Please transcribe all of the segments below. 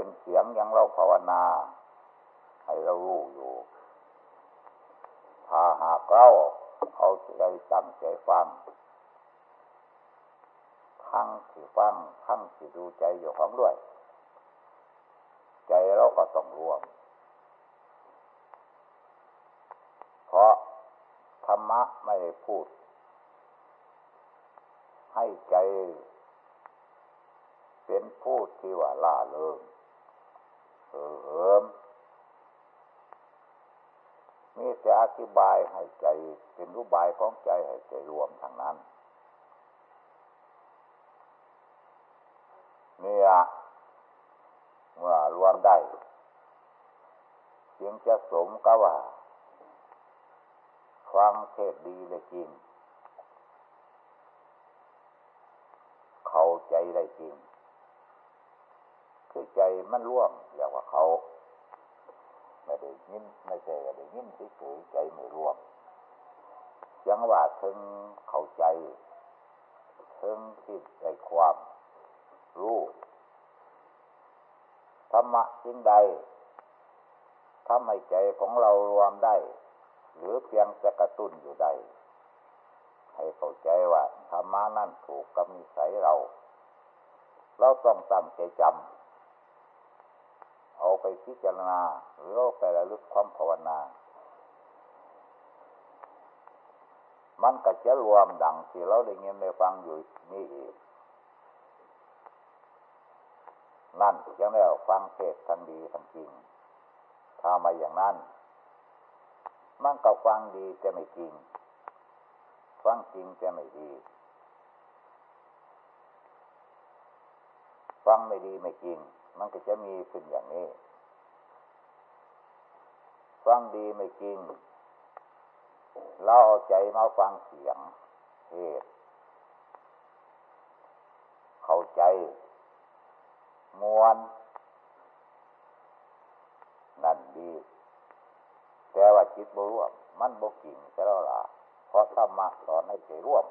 ธรรมะมันก็เป็นเสียงอย่างเราภาวนา ให้เรารู้อยู่ถ้าหากเราเอาใจตั้งใจฟังทั้งที่ฟังทั้งที่ดูใจอยู่ของด้วย ใจเราก็ต้องรวม เพราะธรรมะไม่ได้พูด ให้ใจเป็นผู้ที่ว่าล่าเริง เหิมมีแต่อธิบายให้ใจเป็นรูปบายของใจให้ใจรวมทางนั้นเนี่ยเมื่อรวมได้เสียงจะสมก็ว่าฟังเทศดีเลยจริง เข้าใจได้จริง คือใจมันร่วมเรียกว่า เขาไม่ได้ยินไม่ใช่ไม่ได้ยินเฉยใจไม่ร่วมยังว่าถึงเข้าใจถึงคิดในความรู้ธรรมะสิ่งใดทำให้ใจของเรารวมได้ หรือเพียงจะกระตุ้นอยู่ได้ ให้เข้าใจว่าธรรมะนั่นถูกกับนิสัยเรา เราต้องตั้งใจจำ เอาไปพิจารณาหรือเอาไประลึกความภาวนา มันก็จะรวมดังที่เราได้ยินได้ฟังอยู่นี่อีกนั่นยังได้ฟังเทศทั้งดีทั้งจริงถ้ามาอย่างนั้น มันก็ฟังดีจะไม่จริง ฟังจริงจะไม่ดี ฟังไม่ดีไม่จริง มันก็จะมีขึ้นอย่างนี้ ฟังดีไม่จริง เราเอาใจมาฟังเสียงเทศเข้าใจ มวน นั่นดี แต่ว่าจิตบร่วม มันบกจริงแต่เราล่ะเพราะธรรมะสอนให้ใจร่วม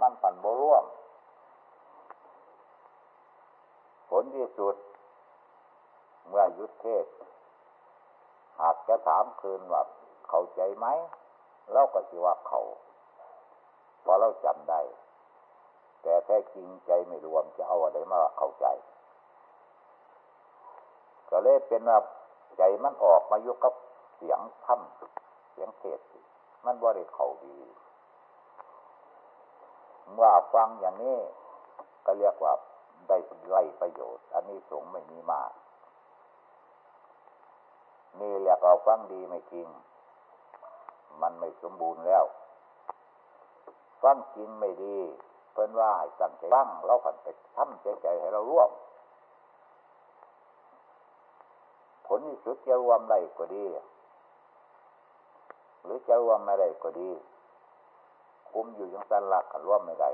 มันปั่นบร่วมผ ลที่สุด เมื่อยุดเทศ หากจะถามคืนว่าเข้าใจไหมเราก็สิว่าเขาพอเราจำได้ แต่แท้จริงใจไม่รวมจะเอาอะไรมาเข้าใจ ก็เลยเป็นว่าใจมันออกมายุกับเสียงถ้ำเสียงเทศมันบ่ได้เขาดี เมื่อฟังอย่างนี้ ก็เรียกว่า ได้ไล่ประโยชน์ อันนี้สงไม่มีมาก นี่แหละก็ฟังดีไม่จริง มันไม่สมบูรณ์แล้ว ฟังจริงไม่ดี เพิ่นว่าให้ตั้งใจฟังเราผันไปทำใจใจให้เราร่วม ผลที่สุดจะรวมได้ก็ดี หรือจะรวมไม่ได้ก็ดี คุมอยู่ยังสันหลักกันรวมไม่ได้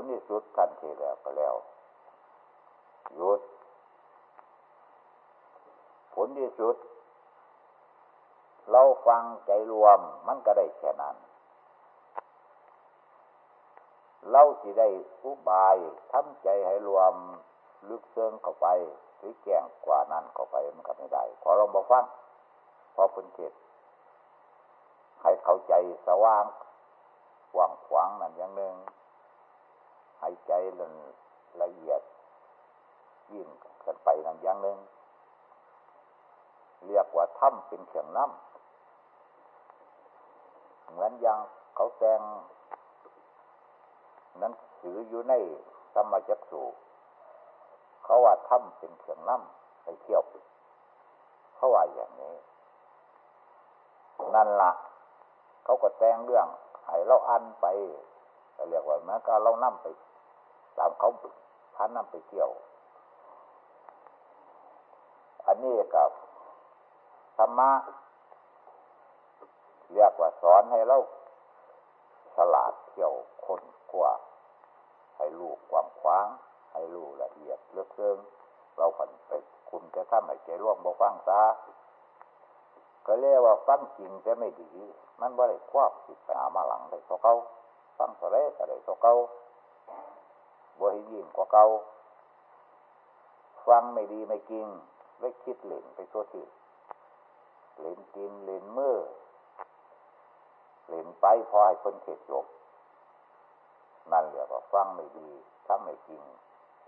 ลที่สุดทันทีแล้วก็แล้วหยุด ผลที่สุด เราฟังใจรวมมันก็ได้แค่นั้น เราสิได้อุบายทำใจให้รวมลึกเซิงเข้าไปหรือแก่งกว่านั้นเข้าไปมันก็ไม่ได้พอเราบอกฟังพอเป็นเกตให้เข้าใจสว่างกว้างขวางนั่นอย่างหนึ่งายใจละเอียดยิ่งกันไปนั่นอย่างหนึ่งเรียกว่าถ้ำเป็นเขียงน้ำเหมือนอย่างเขาแตงนั้นถืออยู่ในสมจักสูเขาว่าถ้ำเป็นเขียงน้ำไปเที่ยวเขาว่าอย่างนี้ นั่นละเขาก็แต่งเรื่องให้เราอันไปเรียกว่าแม้ก็เรานั่มไป ตามเขาพานำไปเที่ยว อันนี้กับธรรมะเรียกว่าสอนให้เราฉลาดเที่ยวคนกว่า ให้ลูกความขว้าง ให้ลูกละเอียดเลือกเซิงเราผันไปคุณจะทำให้ใจร่วงบ่ฟังซาก็เรียกว่าฟังจริงจะไม่ดี มันบ่ได้ควบสิบหามาหลังได้เพราะเขาฟังสะเรก็ได้เพราะเขา บ่ให้ยิ่งกว่าเก่าฟังไม่ดีไม่จริงไม่คิดเหล่นไปตัวที่เล่นกินเล่นมือเล่นไปพอให้คนเข็ดจบนั่นเรียกว่าฟังไม่ดีทำไม่จริง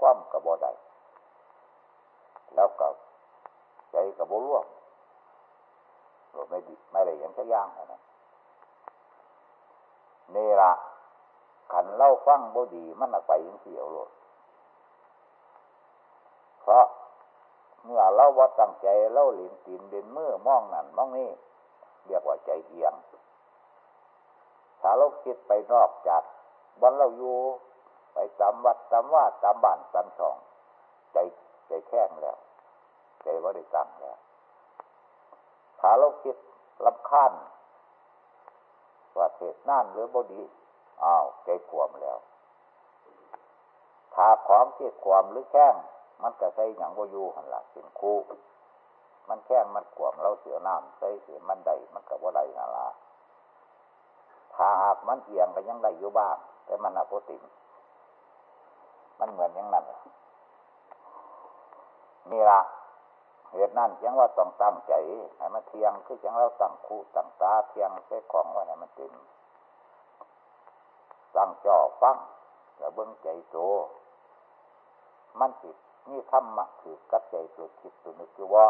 คว่ำกระบอได้แล้วกับใจกระโบร่วมไม่ดีไม่ได้ยังจะย่างนะนี่ละ ขันเล่าฟังบ่ดี มันไปยังเสียวเลยเพราะเมื่อเราว่าตั้งใจเล่าหลินตีนเดินมือมองนั่นมองนี่เรียกว่าใจเอียง ถ้าเราคิดไปนอกจากวันเราอยู่ไปตามวัดตามว่าตามบ้านตามช่อง ใจใจแข้งแล้ว ใจว่าได้ตั้งแล้วถ้าเราคิดลำคาญว่าเทศนั่นหรือบดี อ้าวใจขวมแล้ว ถ้าของเทศขวมหรือแข้งมันก็ใส่อย่างว่าอยู่หันละเป็นคู่มันแข้งมันขวมเราเสียน้ำใส่เสียมันใดมันกับว่าใดนั่นละถ้าหากมันเอียงก็ยังได้อยู่บ้าง แต่มันอภติมมันเหมือนอย่างนั้นนี่ละเหตุนั้นยังว่าต้องตั้งใจให้มันเทียงคือยังเราตั้งคู่ตั้งตาเทียงเส้ของว่าให้มันเต็ม ตั้งจ่อฟังแล้วเบิ้งใจโตมันติดนี่ทำมาถือกับใจตัวคิดตัวนึกอยู่ว่า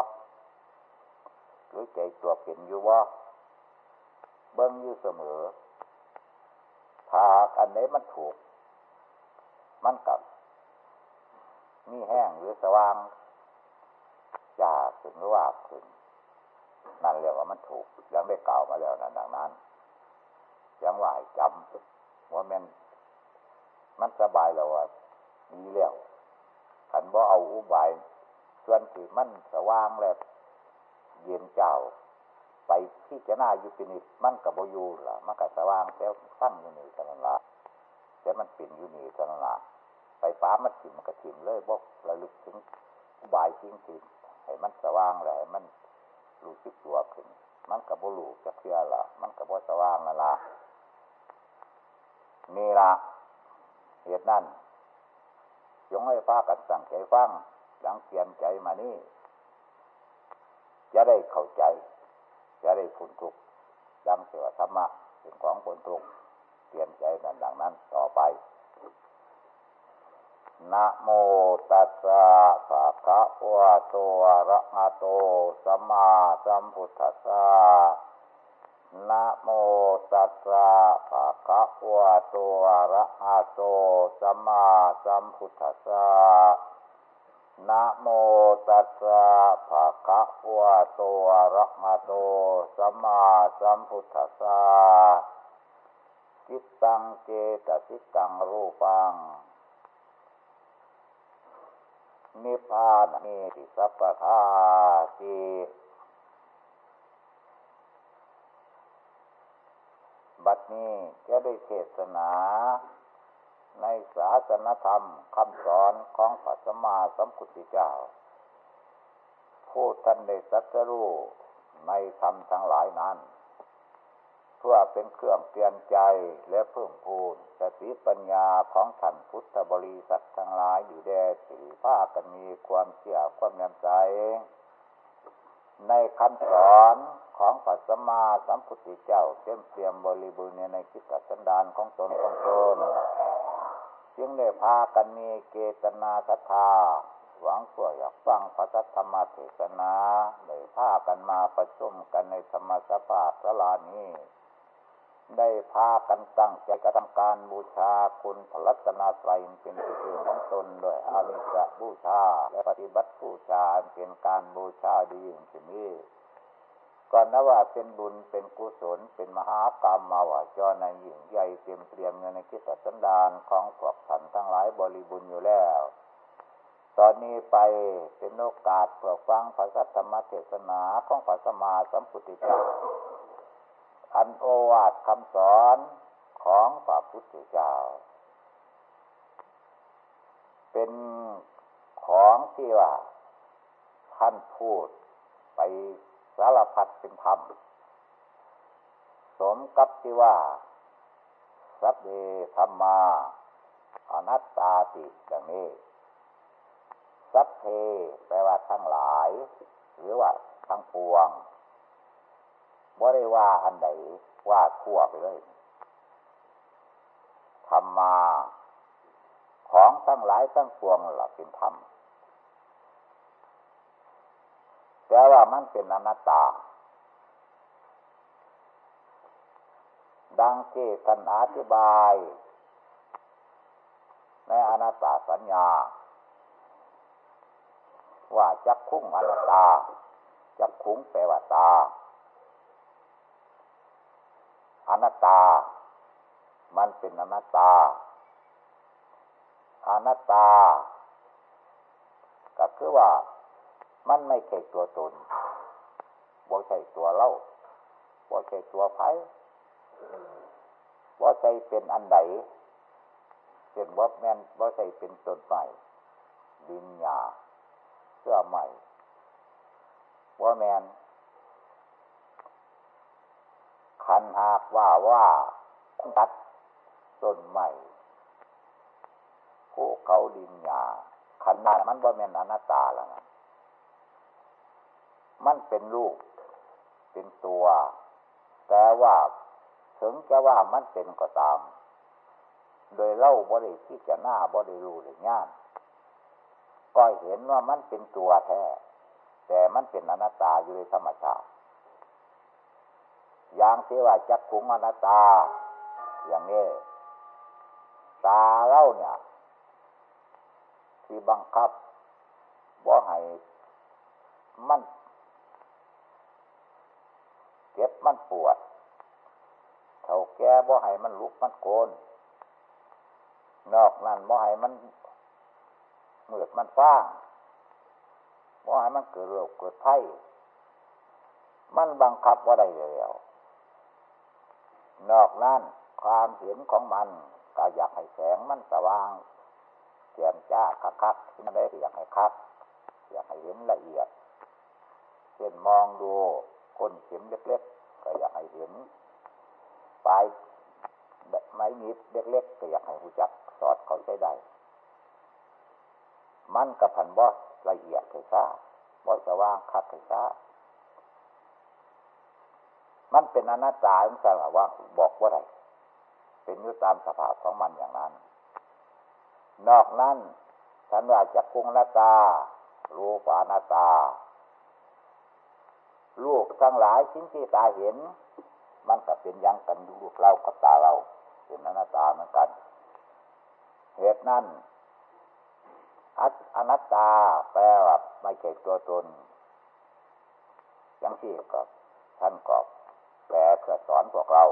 หรือใจตัวเป็นอยู่ว่าเบิ้งอยู่เสมอถ้าอันไหนมันถูก มันกับมีแห้งหรือสว่างจาขึ้นหรือว่าขึ้นนั่นเรียกว่ามันถูกยังได้กล่าวมาแล้วนะดังนั้นยังว่าจำ ว่ามันมันสบายแล้วว่าดีแล้วขันบ่เอาอุบายส่วนที่มันสว่างแล้วเย็นเจ้า ไปที่จะน่าอยู่ปินิดมันกับโบยูล่ะมันกับสว่างแล้วฟังอยู่นี่กันละแต่มันปิ่นอยู่นี่กันละไปฟ้ามันถิ่มมันกระถิ่มเลยบอกระลึกถึงอุบายจริงจริงให้มันสว่างแล้วมันรู้สึกตัวขึ้น มันกับโบลูจะเชื่อละมันกับโบสว่างนั่นละ นี่ละเหตุนั้นยงให้ฟ้ากันสั่งใจฟังดังเตียนใจมานี่ จะได้เข้าใจ จะได้พ้นทุกดังเสือธรรมะเป็นของพ้นทุกเตียนใจนั่นดังนั้นต่อไปนะโมตัสสะภะคะวะโตอะระหะโตสัมมาสัมพุทธัสสะ นะโมตัสสะภะคะวะโตอะระหะโตสัมมาสัมพุทธัสสะนะโมตัสสะภะคะวะโตอะระหะโตสัมมาสัมพุทธัสสะจิตตังเจตสิกังรูปัง นิพพานเมติสัพพทาสี บัดนี้จะได้เทศนา ในศาสนธรรมคำสอนของพระสัมมาสัมพุทธเจ้า ผู้ท่านได้สัจรู้ในธรรมทั้งหลายนั้น เพื่อเป็นเครื่องเตือนใจและเพิ่มพูนสติปัญญาของท่านพุทธบริษัททั้งหลายอยู่แด่สีผ้ากันมีความเชื่อความยำใจ ในคำสอนของปัสมาสัมพุทธเจ้าเต็มเตี่ยมบริบูรณ์ในกิจสันดานของตนของตนจึงได้พากันมีเกตนาศรัทธาหวังเพื่ออยากฟังพระธรรมเทศนาได้พากันมาประชุมกันในธรรมสภาสลานี้ ได้พากันตั้งใจกระทำการบูชาคุณพระรัตนตรัยเป็นสื่อของตนด้วยอามิสบูชาและปฏิบัติบูชาเป็นการบูชาดีอย่างนี้ก่อนนว่าเป็นบุญเป็นกุศลเป็นมหากรรมมาว่าจอในหญิงใหญ่เตรียมเตรียมเงินในกิจสันดานของพวกท่านทั้งหลายบริบุญอยู่แล้ว ตอนนี้ไปเป็นโอกาสเพื่อฟังพระธรรมเทศนาของพระสมมาสัมพุทธเจ้า อันโอวาทคำสอนของพระพุทธเจ้า เป็นของที่ว่า ท่านพูดไปสารพัดเป็นธรรม สมกับที่ว่า สัพเดธรรมาอนัตตาติอย่างนี้สัพเพแปลว่าทั้งหลาย หรือว่าทั้งปวง บ่ได้ว่าอันใดว่าทั่วไปเลยธรรมา ของทั้งหลายทั้งปวงล่ะเป็นธรรมแต่ว่ามันเป็นอนัตตา ดังที่ท่านอธิบาย ในอนัตตาสัญญา ว่าจักคุ้งอนัตตา จักคุ้งแปลว่าตา อนัตตา มันเป็นอนัตตา อนัตตา ก็คือว่ามันไม่ใช่ตัวตนบ่ใช่ตัวเล่าบ่ใช่ตัวไผ่บ่ใช่เป็นอันใดเป็นบ่แมนบ่ใช่เป็นต้นใหม่ดินหยาเสื้อใหม่บ่แมน คันหากว่าว่าตัดต้นใหม่ภูเขาดินหยาขันนาดมันบ่แม่นอนัตตาแล้วนะมันเป็นรูป เป็นตัว แต่ว่าถึงจะว่ามันเป็นก็ตาม โดยเล่าบริที่จะหน้าบริรู้หรือย่านก็เห็นว่ามันเป็นตัวแท้ แต่มันเป็นอนัตตาอยู่ในธรรมชาติ อย่างที่ว่าจักขุงอนัตตา อย่างนี้ ตาเล่าเนี่ย ที่บังคับบ่ให้มันเจ็บมันปวดเท่าแก่บ่ให้มันลุกมันโกน นอกนั้นบ่ให้มันเมือดมันฟ้าบ่ให้มันเกิดโรคเกิดไข้มันบังคับว่าได้แล้ว นอกนั้นความเห็นของมัน ก็อยากให้แสงมันสว่างเสียมจ้าคักคักมันได้อยากให้คักอยากให้เห็นละเอียดเช่นมองดูก้นเข็มเล็กๆ ก็อยากให้เห็นปลายไม้นิดเล็กๆ ก็อยากให้หูจักสอดเขาใช้ได้ มันกับผันบอสละเอียดเลยซะบอสว่างคักเลยซะ มันเป็นอนัตตาไม่ใช่ว่าบอกว่าไรเป็นอยู่ตามสภาพของมันอย่างนั้น นอกนั้นฉันว่าจะคุงนาตารูปานาตา ลูกทั้งหลายชิ้นที่ตาเห็น มันก็เป็นยังกันลูกเรากับตาเรา เป็นอนัตตาเหมือนกัน เหตุนั้นอนัตตาแปลว่าไม่ใช่ตัวตนย่างที่ก็ท่านก็ แปลเพื่อสอนพวกเรา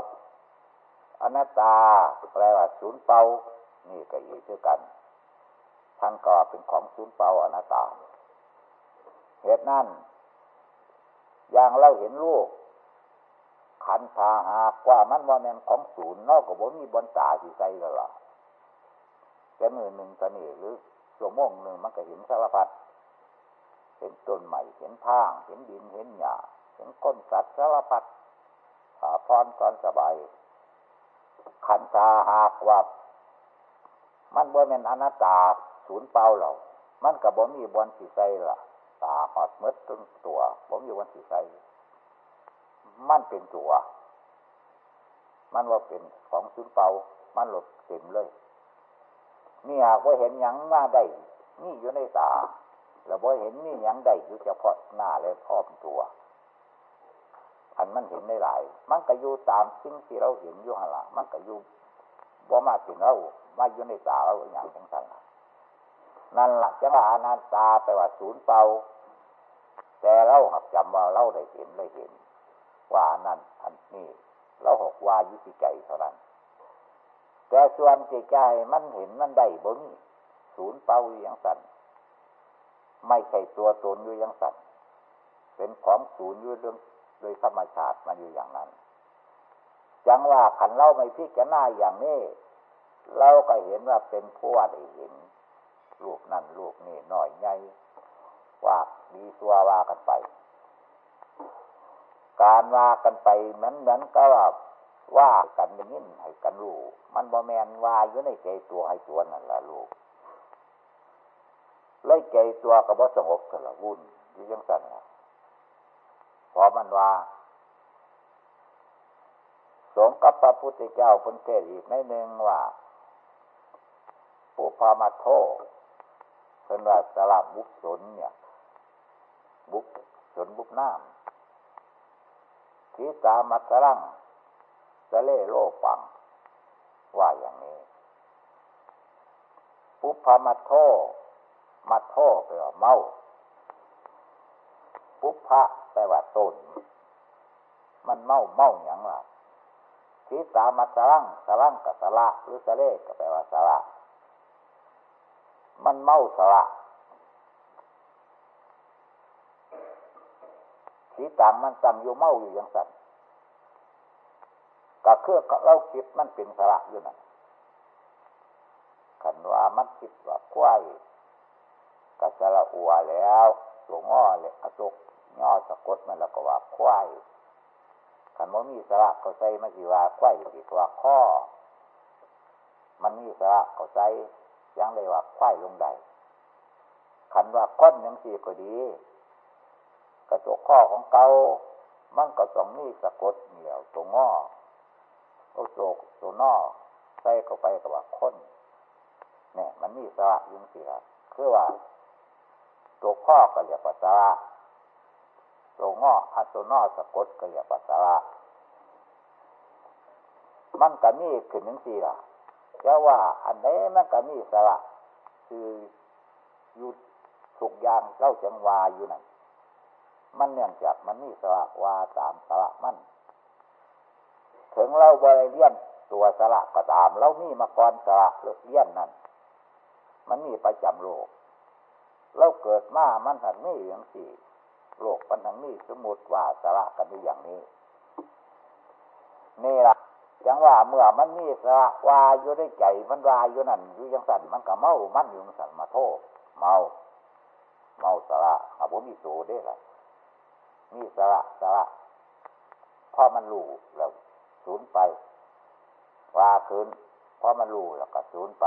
อนัตตาแปลว่าศูนย์เป้านี่ก็อีกด้วยกัน ทั้งก็เป็นของศูนย์เป้าอนัตตา เหตุนั้นอย่างเราเห็นลูกขันธาหากว่ามันว่าแมนของศูนย์นอกกับผมมีบนตาที่ใจแล้วล่ะแต่มือหนึ่งตอนนี้หรือชั่วโมงหนึ่งมันก็เห็นสารพัดเห็นต้นใหม่เห็นทาง เห็นดินเห็นหญ้าเห็นก้นสัตว์สารพัด ผาพรก่อนสบาย ขันตาหากว่า มันบ่เป็นอนัตตาศูนย์เปล่าเรามันกับบ่มีบนสีใสล่ะ ตาหอดมืดตึงตัวบ่มีบนสีใสมันเป็นตัว มันว่าเป็นของศูนย์เปล่ามันหลดเต็มเลยนี่หากว่าเห็นยังมาได้นี่อยู่ในตาแล้วบ่เห็นนี่ยังได้อยู่เฉพาะหน้าและพร้อมตัว อันมันเห็นได้หลาย มันก็อยู่ตามสิ่งที่เราเห็นอยู่หันละมันก็อยู่บ่มาถึงเรามาอยู่ในตาเราอย่างจังสันนั่นหลักจังว่าอนันตาแปลว่าศูนย์เปล่าแต่เราหักจำว่าเราได้เห็นได้เห็น ว่านั่นอันนี้เราหกว่ายุติใจเท่านั้น แต่ส่วนจิตใจมันเห็นมันได้บ่มีศูนย์เป้าอยู่อย่างสันไม่ใช่ตัวตนอยู่อย่างสันเป็นของศูนย์อยู่เรื่อง ดยธรรมชาติมาอยู่อย่างนั้นจังว่าขันเล่าไม่พิจารณาอย่างนี้ เราก็เห็นว่าเป็นผู้ว่าได้เห็นลูกนั่นลูกนี่น้อยใหญ่ว่าดีตัวว่ากันไป การว่ากันไปเหมือนเหมือนก็ว่าว่ากันอย่างนี้ให้กันรู้มันบ่แมนว่าอยู่ในใจตัวให้ตัวนั่นแหละลูกเลยใจตัวกับว่าสงบสละวุ่นยี่ยังสั่นละ พอมันว่า สงกับพระพุทธเจ้าเป็นเทศอีกในหนึ่งว่าปุพามาโทเป็นว่าสลับบุกสนเนี่ย บุกสนบุกน้ำทีตามัตรังสะเล่โลปัง ว่าอย่างนี้ ปุพามาโทมัดโทแปลว่าเมาปุพะ แปลว่าต้น มันเมาเมาอย่างไรทีสามัสลังสลังกับสละหรือสะเลก็แปลว่าสละมันเมาสละสีตามมันสั่งอยู่เมาอยู่อย่างสั่นก็คือเราคิดมันเป็นสละอยู่นั่นขันว่ามันคิดว่าควายกัสระอัวแล้วตัวง้อเลยอสุก ย่อสะกดมันแล้วก็ว่าควายขันว่ามีสระเขาใส่มาสิว่าควายสิว่าข้อ มันมีสระเขาใส่ยังเลยว่าควายลงใดขันว่าก้นยังสีก็ดี กระตัวข้อของเกามันก็ต้องมีสะกดเหนียวตัวงอโอโศกตัวนอใส่เข้าไปกับว่าค้นเนี่ยมันมีสระยุ่งสีละคือว่า ตัวข้อก็เรียกว่าสระ ตัวงออัตัวนอสะกดก็เรียกว่าสระมันก็มีขึ้นหนึ่งสี่ละจะว่าอันนี้มันก็มีสระคือหยุดทุกยางเล่าจังวาอยู่นั่นมันเนื่องจากมันมีสระวาตามสระมันถึงเราบริเลียนตัวสระก็ตามเรามีมาก่อนสระเลียนนั่นมันมีประจำโลกเราเกิดมามันหันนี่อย่างสี่ โลกปัญหังนี่สมุดว่าสาระกันอย่างนี้ นี่ละจังว่าเมื่อมันมีสระวาอยู่ได้ใจมันวาอยู่นั่นอยู่ยังสั่นมันก็เมามันอยู่สั่นมาโทษเมา เมาสระอาบุมีโสได้ละมีสระสระพอมันรู้แล้วสูญไปวาคืนพอมันรู้แล้วก็สูญไป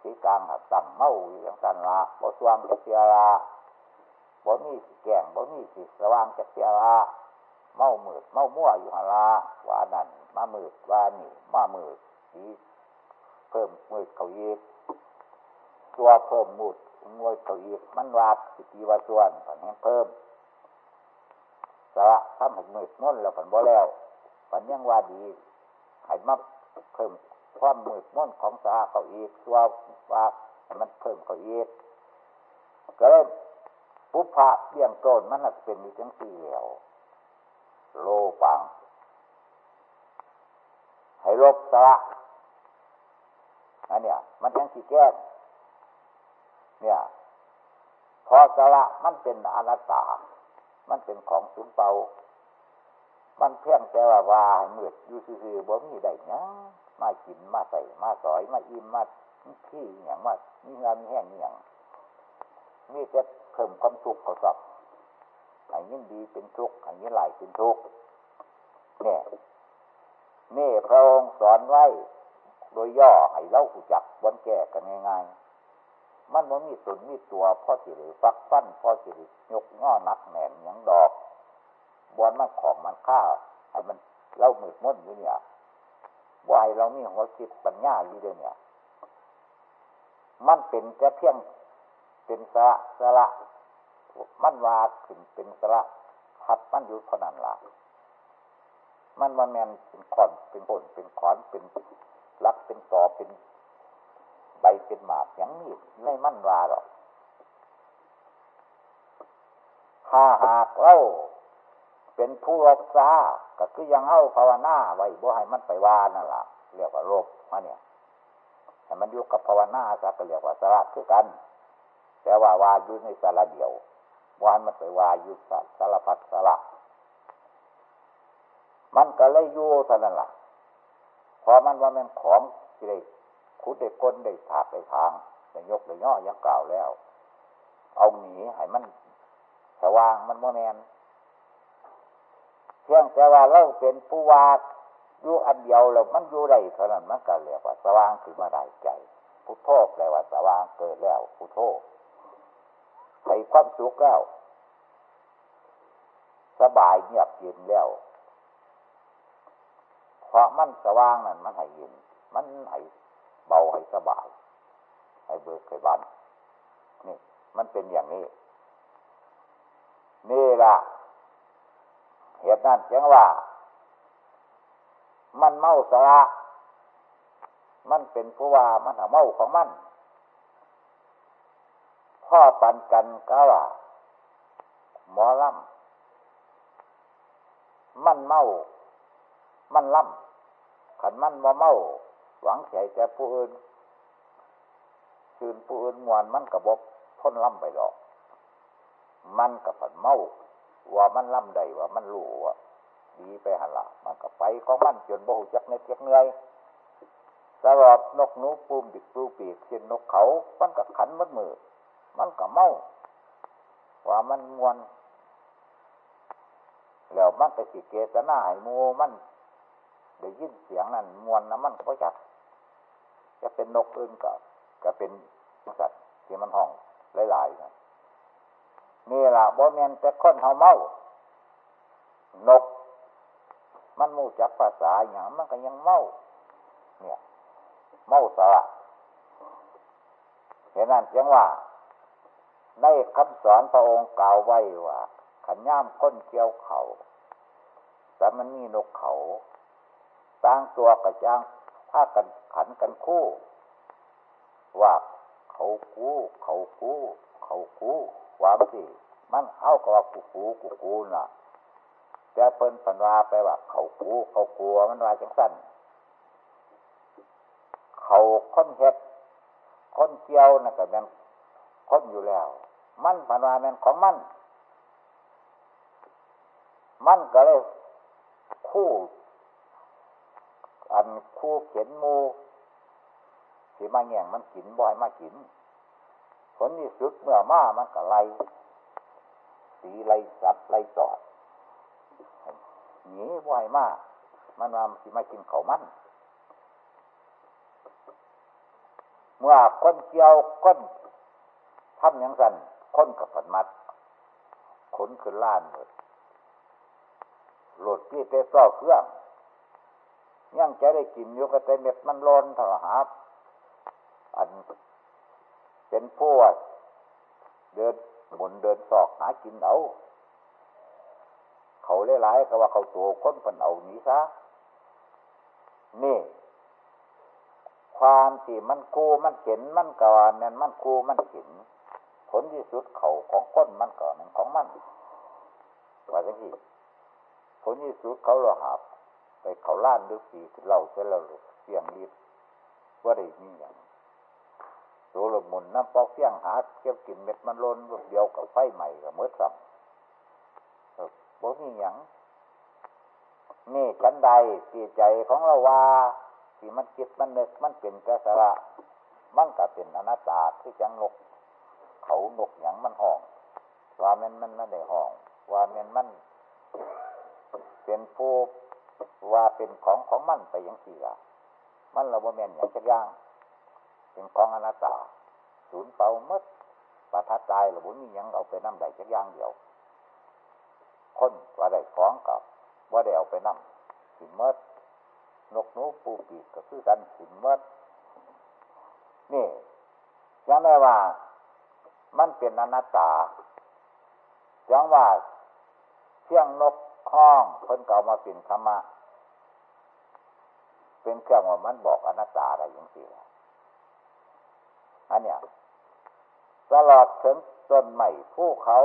สีกลางหัดตั้งเมาอย่างสันละบ่สวางจะเสียละ บ่มีสีแกงบ่มีสีสว่างจะเสียละเมามืดเมามั่วอยู่หละว่านั่นมามืดว่านี่มามืดสีเพิ่มมืดเขาอีกตัวเพิ่มมืดมวยเขาอีกมันวาดสิตีว่าส่วนผันนี้เพิ่มสระทำให้มืดม้นแล้วผันบ่แล้วผันยังว่าดีให้มาเพิ่มความมืดม้นของสาเขาอีกตัวว่ามันเพิ่มเขาอีกก็เลย ปุพพะเบี่ยงต้นมันเป็นมีจังสี่เหลวโลปัง ให้ลบสระอันเนี้ยมันยังสี่แก้เนี่ยพอสระมันเป็นอนัตตา มันเป็นของสูญเปล่ามันเพียงแต่ว่าว่าเมืดอยู่ซื่อๆบ่มีได้ยังมากินมาใส่มาสอยมาอิ่มมาขี้อย่างว่ามีงานมีแห้งอย่างนี่จะ เพิ่มความทุกข์เขาสับไอ้ยิ่งดีเป็นทุกข์ไอ้ยิ่งไหลเป็นทุกข์เนี่ยนี่พระองค์สอนไว้ โดยย่อให้เล่าหูจักวันแก่กันง่ายๆมันมันมีส่วนมีตัวพ่อสิริฟักฟันพ่อสิริยกง่อนักแหนมยังดอกบอนมันของมันข้าให้มันเล่าหมืดม้นอยู่เนี่ยวายเรามีหัวคิดปัญญาอยู่ด้วยเนี่ย มันเป็นแค่เพียงเป็นสระสระ มันวาขึ้นเป็นสระทัดมันอยู่เท่านั้นละมันมาแมนเป็นขอนเป็นผลเป็นขอนเป็นลักเป็นต่อเป็นใบเป็นหมากอย่างนี้ไม่มั่นวาหรอกถ้าหากเราเป็นผู้รักษาก็คือยังเข้าภาวนาไว้บ่ให้มันไปว่านั่นแหละเรียกว่าโรคมาเนี่ยให้มันอยู่กับภาวนาซะก็เรียกว่าสระคือกัน แต่ว่าวาอยู่ในสาระเดียว วานมันไปวาอยู่สารพัดสระมันก็เลยอยู่ท่านั้นล่ะพอมันว่ามันของที่ได้คุดได้ก้นได้ถากได้ทางได้ยกได้ย่อยักกล่าวแล้ว เอาหนีให้มันสว่างมันโมแมนเพียงแต่ว่าเราเป็นผู้วาดอยู่อันเดียวแล้วมันอยู่ได้เท่านั้นมันก็เรียกว่า สว่างคือมาได้ใจ พุทโธแปลว่าสว่างเกิดแล้วพุทโธ ให้ความสุขแล้วสบายเงียบเย็นแล้วเพราะมันสว่างนั่นมันให้เย็น มันให้เบาให้สบาย ให้เบิกให้บานนี่มันเป็นอย่างนี้ นี่ละเหตุนั้นจึงว่า มันเมาสระมันเป็นผู้ว่ามันหาเมาของมัน พ่อปันกันก็ว่าหมอล่ำมันเมา มันล่ำขันมันมาเมา หวังใส่แต่ผู้อื่นชื่นผู้อื่นมวนมันกระบบพ้นล่ำไปหรอก มันกับผันเมา ว่ามันล่ำใดว่ามันรู้ว่าดีไปหันละมันก็ไปของมันจนโบหูจักเน็ตจักเงยตลอดนกนูปูมบิดปูปีกเช่นนกเขามันก็ขันมัดมือ มันก็เมาว่ามันมวนแล้วมันก็สิเกตนาให้มูมันได้ยินเสียงนั้นมวนนะมันก็จักจะเป็นนกอื่นก็ก็เป็นสัตว์ที่มันห้องหลายๆนะนี่ละบ่เมนแต่คนเฮาเมานก มันมูจักภาษาอย่างมันก็ยังเมาเนี่ย เมาสระเห็นนั้นจังว่า ในคำสอนพระองค์กล่าวไว้ว่าขันย่ามค้นเกี่ยวเขาแต่มันมีนกเขาตั้งตัวกระจ้างผ้ากันขันกันคู่ ว่าเขากู้ เขากู้ เขากู้ความสิมันเอากับว่ากูกูกูกูน่ะแต่เพิ่นปัญวาไปว่า เขากู้เขากลัวมันว่าจังสั้นเขาค้นเห็ดค้นเกี่ยวนะก็เป็นค้นอยู่แล้ว มันปัญวามันของมัน มันก็เลยคู่อันคู่เข็นมูสีมาแง่งมันกินบ่อยมากิน ผลที่สุดเมื่อมามันก็ไล่ตีไล่สับไล่จอดหนีบ่อยมากมันมาสิมากินเขามัน เมื่อคนเกี่ยวคนทำอย่างสัน คนกับผนมัด ขนขึ้นล้านหมดโหลดที่เตะซ้อเครื่อง ยังจะได้กินอยู่ก็แต่เม็ดมันร้อนเถอะหาอันเป็นพวกเดินหมุนเดินสอกหากินเอา เขาเล่หลายก็ว่าเขาตัวคนพันเอานี้ซะนี่ ความที่มันคูมันเข็นมันก่อนนั่นมันคูมันเข็น ที่สุดเขาของก้นมันก่อนของมันว่าจังที่ผลที่สุดเขาเราหาไปเขาล้านดูปีเราเสร็จแล้วเสียงรีบว่าได้มีอย่างตัวลมุนน้ำปอกเฟี้ยงหาเกี่ยวกินเม็ดมันล้นเดียวกับไฟใหม่กับเมื่อสับบ่มีอย่างนี่ฉันใดสีใจของเราว่าที่มันคิดมันนึกมันเป็นกระสระมันก็เป็นอนัตตาที่จังนก เขานกอย่งมันห้อง ว่ามันมันไม่ได้ห้อง ว่ามันมัน เป็นผู้ว่าเป็นของของมันไปอย่างสี่ละมันเราบ่แมนอย่างชักย่าง เป็นของอนัตตาศูนย์เป่ามัดปะทัดตายหรือบุญมียังเอาไปน้ำใดจักย่างเดียว คนว่าได้ของกับว่าได้เอาไปน้ำสินมัดนกนูปูปีกก็คือกันสินมัดนี่ยังได้ว่า มันเป็นอนัตตายังว่าเที่ยงนกข้องเพิ่นเก่ามาเป็นธรรมะเป็นเครื่องว่ามันบอกอนัตตาอะไรอย่างสี่อันเนี้ยตลอดถึงต้นใหม่ผู้เขา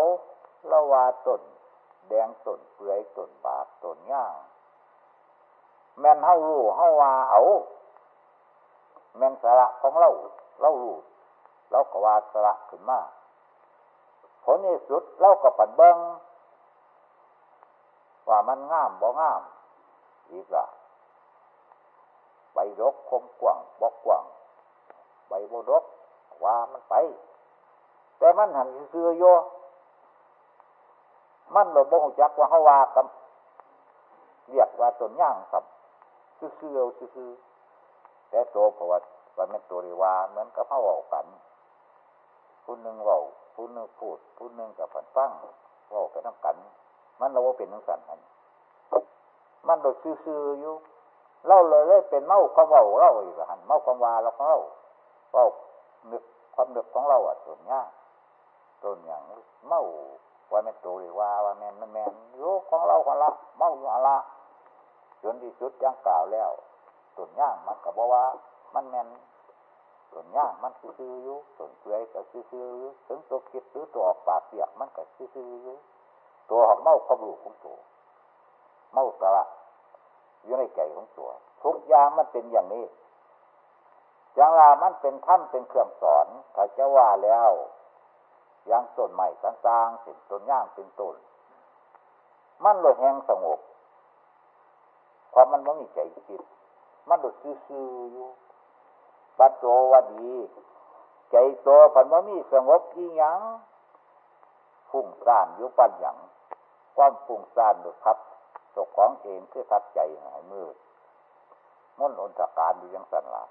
ละวาต้นแดงต้นเปื่อยต้นบาบต้นย่าง แม่นเฮารู้เฮาว่าเอาแม่นสาระของเราเรารู้เราก็ว่าสาระขึ้นมา ผลที่สุดเราก็ปัดเบิงว่ามันงามบ่งาม อีกละใบรกคมกว่างบอกกว่างใบบรกว่ามันไป แต่มันหันเสือโยมันหลบบ่หูจักว่าเขาว่ากับเรียกว่าต้นย่างสับซื่อเสือซื่อแต่โตเพราะว่าว่าเป็นตัวริวาเหมือนกับเขาเว้ากันผู้หนึ่งเว้า ผู้นึงพูดผู้นึงกับผันฟังเว้าไปน้ำกัน มันเราว่าเป็นทั้งสันนันมันโดดซื่อๆอยู่เล่าเลยเลยเป็นเมาความเว้าเล่าอีกหันเมาความวาเราของเราเว้านึกความนึกของเราอะส่วนยากต้นอย่างเมาว่าแม่ตัวริวาว่าแม่นมันแม่นโยของเราของละเมาอยู่ละจนที่สุดยังกล่าวแล้วต้นย่างมันกับว่ามันแม่น ส่วนย่างมันซื่ออยู่ส่วนเปลือยก็ซื่ออยู่ถึงตัวคิดหรือตัวออกปากเปียกมันก็ซื่ออยู่ตัวหอกเมาความรู้ของตัวเมาสระอยู่ในใจของตัว ทุกอย่างมันเป็นอย่างนี้อย่างลามันเป็นท่านเป็นเครื่องสอนถ้าจะว่าแล้วอย่างต้นใหม่ต่างๆสิ่งต้นย่างเป็นต้น มันหลุดแหงสงบความมันไม่มีใจคิด มันหลุดซื่ออยู่ ปัจโจวดี ใจโตพันว่ามีสงบกี่ยังฟุ้งซ่านอยู่ปัญญังความฟุ้งซ่านหลุดทับตกของเองคือทับใจหายมืดมุ่นอนตการอยู่ยังสันละ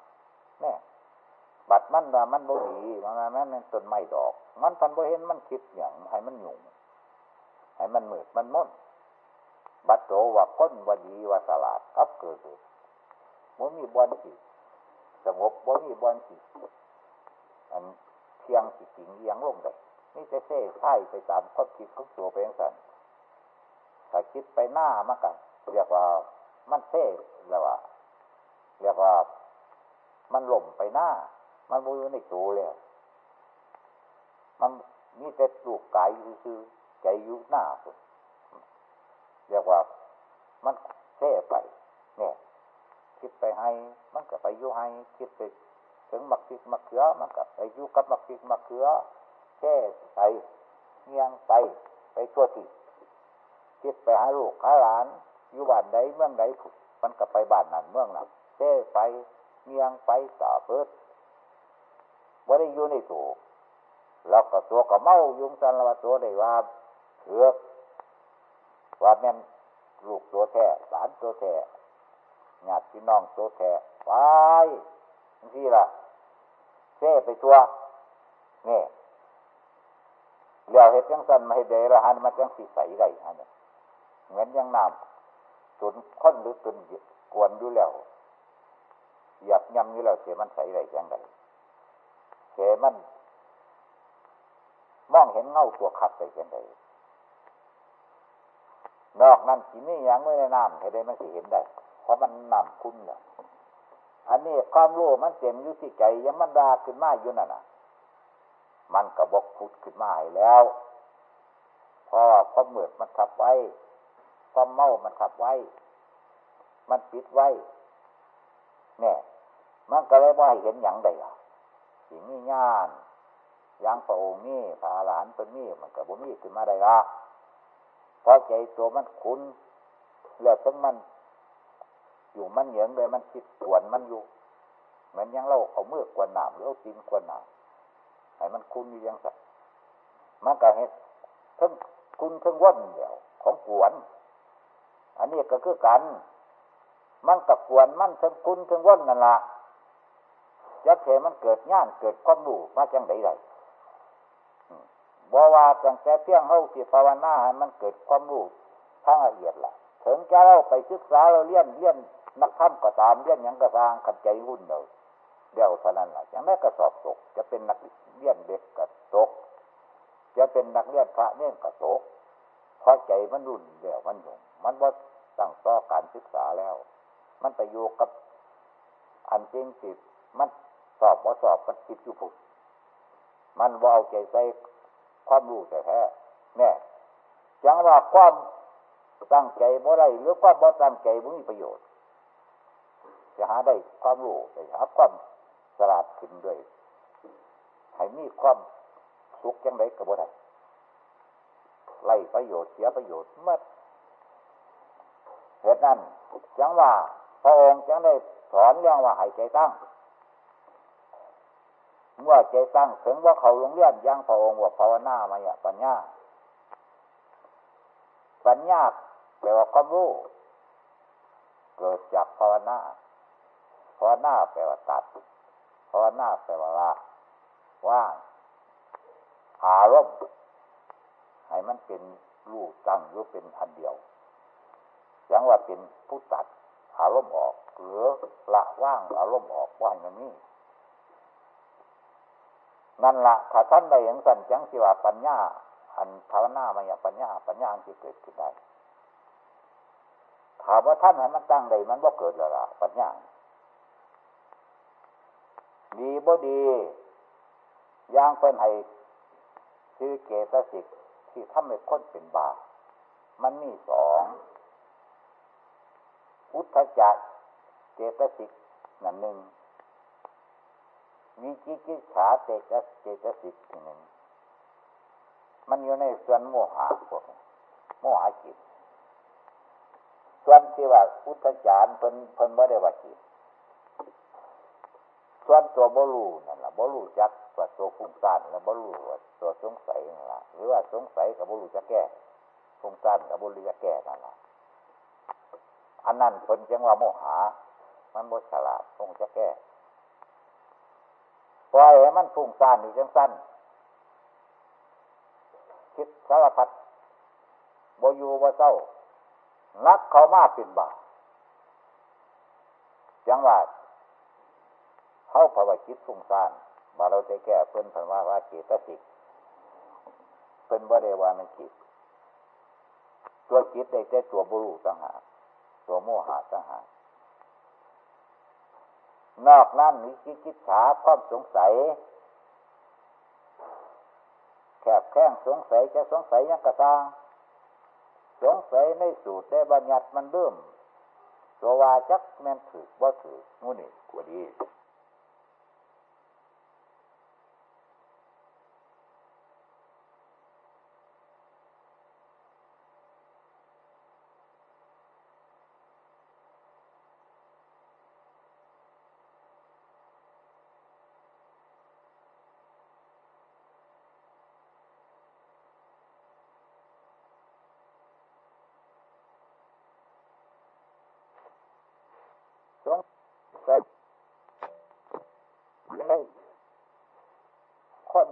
แน่บัดมันว่ามันบ่ดีมันมันมันต้นไม้ดอก มันพันบ่เห็นมันคิดอย่างให้มันหยุ่งให้มันมืดมันมุ่นบัดโตว่าก้นว่าดีว่าสลาดกับเกิดมันมีบอลจิต สงบบ่มีบอลจิอันเทียงสิจิงเยียงลงเลยนี่จะเซ่ไพ่ไปตามความคิดของตัวไปอย่างสันถ้าคิดไปหน้ามันกันเรียกว่ามันเซ่แล้วว่าเรียกว่ามันหล่มไปหน้า มันมือในตัวเลยมันมีแต่ลูกกายซื่อใจอยู่หน้าคนเรียกว่ามันเท่ไปเนี่ย คิดไปให้ มันก็ไปอยู่ให้ คิดไปถึงมักคิดมักเขือ มันก็ไปอยู่กับมักคิดมักเขือแค่ไปเงียงไปไปทั่วทีคิดไปหาลูกหาหลาน อยู่บ้านใดเมืองใดมันก็ไปบ้านนั้นเมืองนั้นเท่ไปเงียงไปต่อเพิดว่าได้อยู่ในตัวแล้วก็ตัวก็เมายุงสันละตัวได้ว่าเถือกว่าแม่นลูกตัวแท้หลานตัวแท้ ญาติพี่น้องตัวแท้ไปนี่ล่ะเซ่ไปตัวนี่เลี้ยวเห็ดยังสันมาให้เดรหันมาจังสีใสไรฮะเนี่ยเหมือนยังน้ำตุนค้นหรือตุนกวนดูแล้วหยับยำอยู่แล้วเสียมันใสไรจังไรเสียมันมองเห็นเงาตัวขัดไปจังไรนอกนั้นสีนี่ยังไม่ได้น้ำให้ได้มันสิเห็นได้ เพราะมันนำคุ้นเนี่ยอันนี้ความรู้มันเต็มอยู่ที่ใจยังมันดาขึ้นมาอยู่นั่นน่ะ มันกระบอกพุดขึ้นมาให้แล้วพอความเมือดมันทับไว้ความเมามันทับไว้ มันปิดไว้เนี่ยมันก็เลยว่าเห็นอย่างใดอะสิ่งนี้ย่านยังพระองค์นี่พาหลานเป็นนี่มันกับบุมีขึ้นมาได้ละเพอใจตัวมันคุ้นแล้วทั้งมัน อยู่มันเหยียงเลยมันคิดกวนมันอยู่เหมือนยังเล่าเขาเมื่อกวนหนามหรือเอาตีนกวนหนามให้มันคุ้นอยู่ยังสักมันก็เห็นทั้งคุ้นทั้งว่นเดียวของกวน อันนี้ก็คือกัน มันกับกวนมันทั้งคุ้นทั้งว่นนั่นละยักษ์เทมันเกิดย่านเกิดความรู้มาจังไดไรบ่ว่าจังแต่เพียงเฮาสิภาวนาให้มันเกิดความรู้ทางละเอียดล่ะ ถึงจะเราไปศึกษาเราเรียนเรียนนักธรรมก็ตามเรียนย่างกระซางขัดใจวุ่นเลยเดี๋ยวเท่านั้นล่ะอย่างแรกก็สอบตก จะเป็นนักเรียนเด็กก็ตก จะเป็นนักเรียนพระเนี่ยก็ตกเพราะใจมันรุ่นเดี๋ยวมันหยุ่งมันว่าตั้งต่อการศึกษาแล้ว มันไปอยู่กับอันจริงจิตมันสอบว่าสอบมันคิดอยู่ผุดมันว่าเอาใจใส่ความรู้แต่แท้เนี่ยังว่าความ ตั้งใจบ่ได้หรือความบ่ตั้งใจบ่มีประโยชน์ จะหาได้ความรู้จะหาความสลาดขึ้นด้วยให้มีความสุขจังไรก็บ่ได้ไล่ประโยชน์เสียประโยชน์มื่อเหตุนั้นจังว่าพระองค์จังได้สอนเรื่องว่าให้ใจตั้งเมื่อใจตั้งถึงว่าเขาลงเรียนยังพระองค์ว่าภาวนามาอย่าปัญญาปัญญา แปลว่าความรู้เกิดจากภาวนาภาวนาแปลว่าตัดภาวนาแปลว่าละว่างอารมณ์ให้มันเป็นรูปตั้งหรือเป็นอันเดียวย่างว่าเป็นผู้ตัดอารมณ์ออกหรือละว่างอารมณ์ออกว่างอย่างนี้นั่นละถ้าท่านใดอย่างสันจังสิว่าปัญญา อันภาวนามาอย่างปัญญา ปัญญาที่เกิดขึ้นได้ ถามว่าท่านให้มันตั้งใดมันว่เกิดหรอปัญญาดีบ่ดีย่างเป็นให้ชื่อเกตสิกที่ทำให้คนเป็นบาปมันมีสองอุทธจักเจตสิกนั่นหนึ่งมีกิกิขาเตเจตสิกหนึ่งมันอยู่ในส่วนโมหะพวกโมหะจิต ส่วนที่ว่าอุทจารเพิ่นเพิ่นไม่ได้ว่าจิตส่วนตัวบรูนั่นแหละบรูจักว่าตัวฟุ้งซ่านแล้วบรูว่าตัวสงสัยนั่นแหละหรือว่าสงสัยกับบรูจะแก้ฟุ้งซ่านกับบรูจะแก้นั่นแหละอันนั้นเพิ่นจังว่าโมหะมันโมฉลาดคงจะแก้ปล่อยให้มันฟุ้งซ่านนี่จังสั้นคิดสารพัดบอยู่บ่เศร้า นักเขามาเป็นบาจังว่าเขาภาวะคิดฟุ้งซ่านมาเราจะแก้เพิ่อนพันว่าว่าเจตสิกเป็นบ่ได้ว่ามันคิดตัวคิดได้แต่ตัวบุรุษต่างหาตัวโมหะต่างหานอกนั้นมีคิดคิดขาความสงสัยแคบแข้งสงสัยจะสงสัยยังกระตา สงสัยในสูตรได้บัญญัติมันเริ่มตัววาจักแม่นถือว่าถืองูนี่กว่าดีสงสัยในคน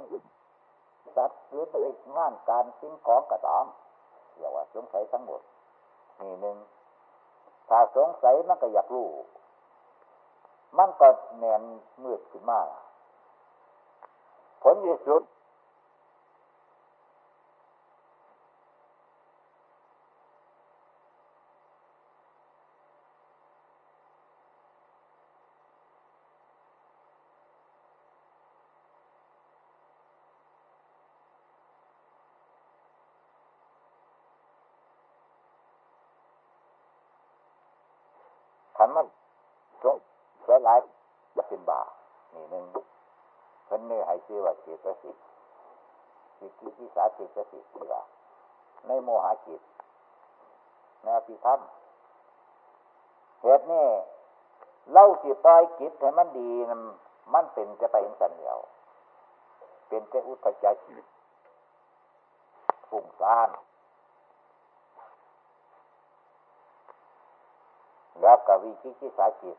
สัตว์ หรือไปงานการสิ่งของกระตามเรียกว่าสงสัยทั้งหมดนี่หนึ่งถ้าสงสัยมันก็อยากรู้มันก็แนนมืดขึ้นมาผลที่สุดขันมันสงสัย หลายจะเป็นบาปนี่หนึ่งเพิ่นนี่ให้ชื่อว่าเจตสิกสิกิทิสาเจตสิกนี่ว่าในโมหะจิตในอภิธรรมเหตุนี้เล่าสิปล่อยจิตให้มันดีมันเป็นจะไปเห็นสันเดียว เป็นแต่อุทจาจิตฟุ้งซ่านแล้วกวิคิกิสาจิต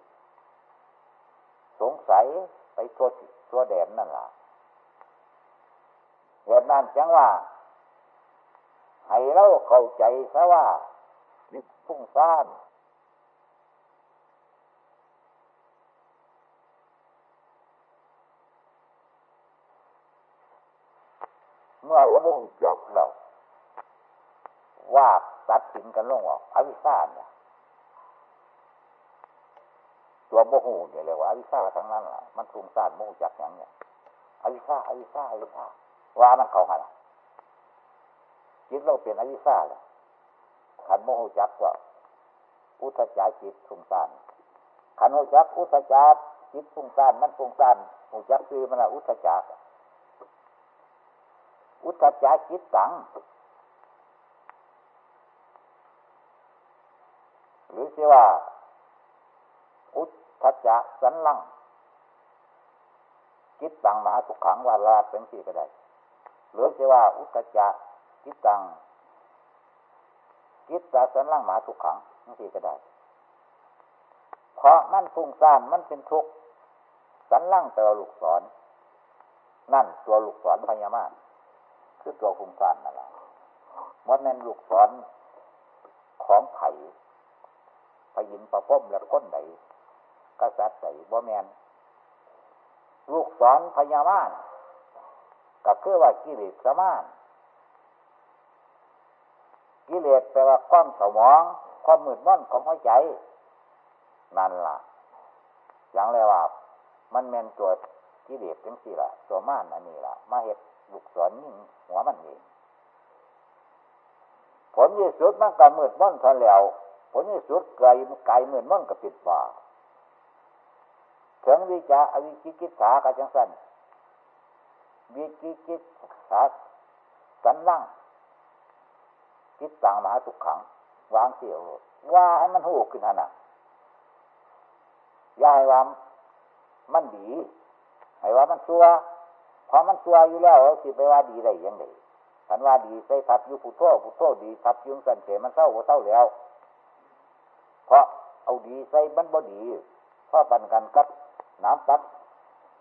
สงสัยไปทั่วทั่วแดนนั่นล่ะเหตุนั้นจังว่า ให้เราเข้าใจซะว่านี่ฟุ้งซ่านเมื่อเราบ่จักเราว่าตัดสินกันลงออกอวิชชาเนี่ย ตัวโมโหเนี่ยเลยว่าอวิชาทั้งนั้นล่ะมันฟุ้งซ่านโมหจักอย่างเนี่ยอวิชาอวิชาอวิชาว่ามันเขาหันจิตเราเปลี่ยนอวิชาเลยขันโมโหจักว่าอุทจารจิตฟุ้งซ่านขันโมจักอุทจารจิตฟุ้งซ่านมันฟุ้งซ่านโมจักคือมันอุทจารอุทจารจิตสังหรือเสียว่า ทัจจะสันลังจิตตังมหาสุขังวาลาเป็นที่ก็ได้หรือจะว่าอุทธัจะจิตตังจิตตาสันลังมหาสุขังทั้งที่ก็ได้เพราะมันฟุ้งซ่านมันเป็นทุกข์สันล่างแต่ว่าลูกศรนั่นตัวลูกศรพญามาคือตัวคุ้มการนั่นแหละมันนั่นลูกศรของไผ่พยินประพมและก้นไหน กษัตริย์ไหนบ่แมนลูกศรพญามารก็คือว่ากิเลสสมานกิเลสแปลว่าความสมอง ความมืดม่อนของหัวใจ นั่นล่ะ อย่างไรว่า มันแมนตัวกิเลสจังสี่ล่ะ ตัวม่านอันนี้ล่ะ มาเห็ดลูกศรยิ่งหัวมันเองผลยี่สุดมันก็มืดม่อนทันแล้วผลยี่สุดไกลไกลมืดม่อนก็ปิดบ่า ถึงวิจาอวิจิกิจสากจังสันวิจิกิจสาสันลังคิดต่างมาทุกขัง วางเสียวว่าให้มันหูขึ้นขนาดอย่าให้ว่ามันดี ให้ว่ามันซัวพอมันซัวอยู่แล้วเราสิไปว่าดีได้ยังไงคันว่าดีใส่ทับอยู่ผู้โทษผู้โทษดีทับยุงสันเสมันเศร้าก็เศร้าแล้ว เพราะเอาดีใส่มันบ่ดีเพราะปันกันกับ น้ำซับ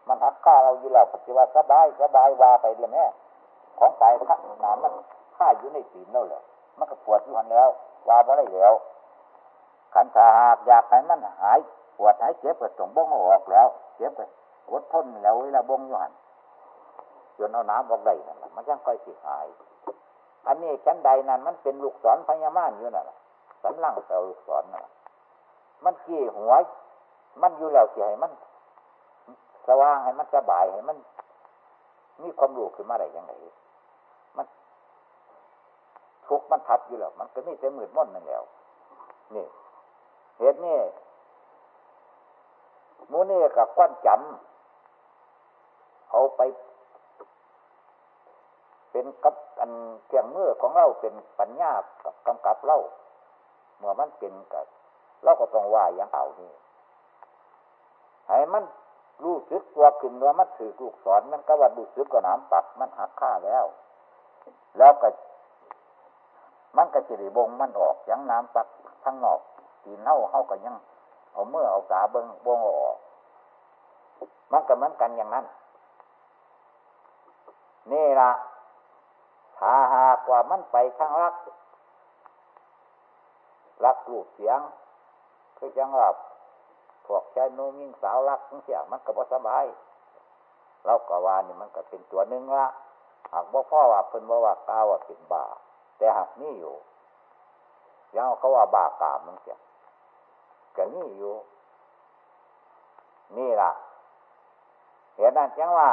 มันหักค่าเราอยู่แล้วปฏิวัติสบายสบายว่าไปเลยแม่ของไปข้าน้ำมันค่าอยู่ในสีนแล้วเหรอมันก็ปวดอยู่หันแล้วว่าบ่ได้แล้วขันถาหากอยากให้มันหายปวดหายเจ็บก็ส่งบ้งออกแล้วเจ็บก็อดทนแล้วเวลาบ้งอยู่หันจนเอาน้ำออกได้นั่นแหละมันยังค่อยสิหาย อันนี้ชั้นใดนั้น มันเป็นลูกศรพญามารอยู่นั่นแหละสันล่างเต่ลูกศรนั่นมันขี้หัว มันอยู่แล้วเสียให้มัน สว่างให้มันสบายให้มันมีความรู้ขึ้นมาได้ยังไงมันทุกมันทับอยู่แล้วมันก็มีแต่มืดม่นนั่นแล้วนี่เหตุนี้มูนี่กับก้อนจำเอาไป เป็นกับอันเทียงมือของเราเป็นปัญญากับกำกับเล่าเมื่อมันเป็นกับเราก็ต้องว่าอย่างเอานี่ให้มัน รู้สึกตัวขึ้นว่ามันถือลูกศรมันก็ว่ารู้สึกก็น้ำปักมันหักค่าแล้ว แล้วก็ มันก็จะได้บงมันออกยังน้ำปักทั้งนอกตีนเน่าเข้าก็ยัง เอาเมื่อเอาสาเบิงบงออก มันก็เหมือนกันอย่างนั้น นี่ละถ้าหากว่ามันไปข้างรักรักลูกเสียง คือจังว่า พวกชายนุ่มยิ่งสาวรักทั้งเสียมันก็บ่สบาย เราก็ว่านี่มันก็เป็นตัวหนึ่งละหากบ่พ่อว่าเพิ่นว่าว่าก้าว่าเป็นบาแต่หากนี่อยู่ยังเขาว่าบากามมันเสียก็นี่อยู่ นี่ล่ะเหตุนั้นจังว่า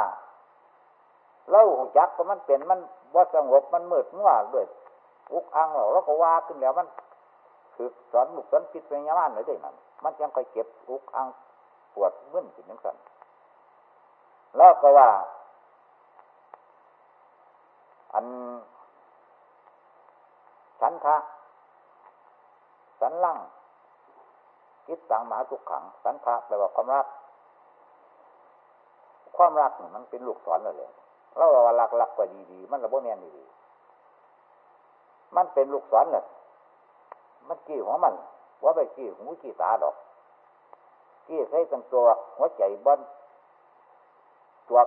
เล่าหูจักก็มันเป็นมันว่าสงบมันมืดมั่วด้วยอุกอังเราเราก็ว่าขึ้นแล้วมันคือสอนบุกสอนคิดเป็นยามานเลยได้นั่น มันยังค่อยเก็บอุกอังปวดมึนสินังสันแล้วก็ว่า อันฉันทะสันลังคิดสังหมาทุกขัง สันทะแปลว่าความรัก ความรักมันเป็นลูกศรเลยเราว่ารักรักกว่าดีๆมันระบบเนียนดีๆมันเป็นลูกศรเลยมันกี่หัวมัน ว่าไปกี่หูกี่ตาดอกกี่ใส่ตั้งตัวหัวใจบนตัว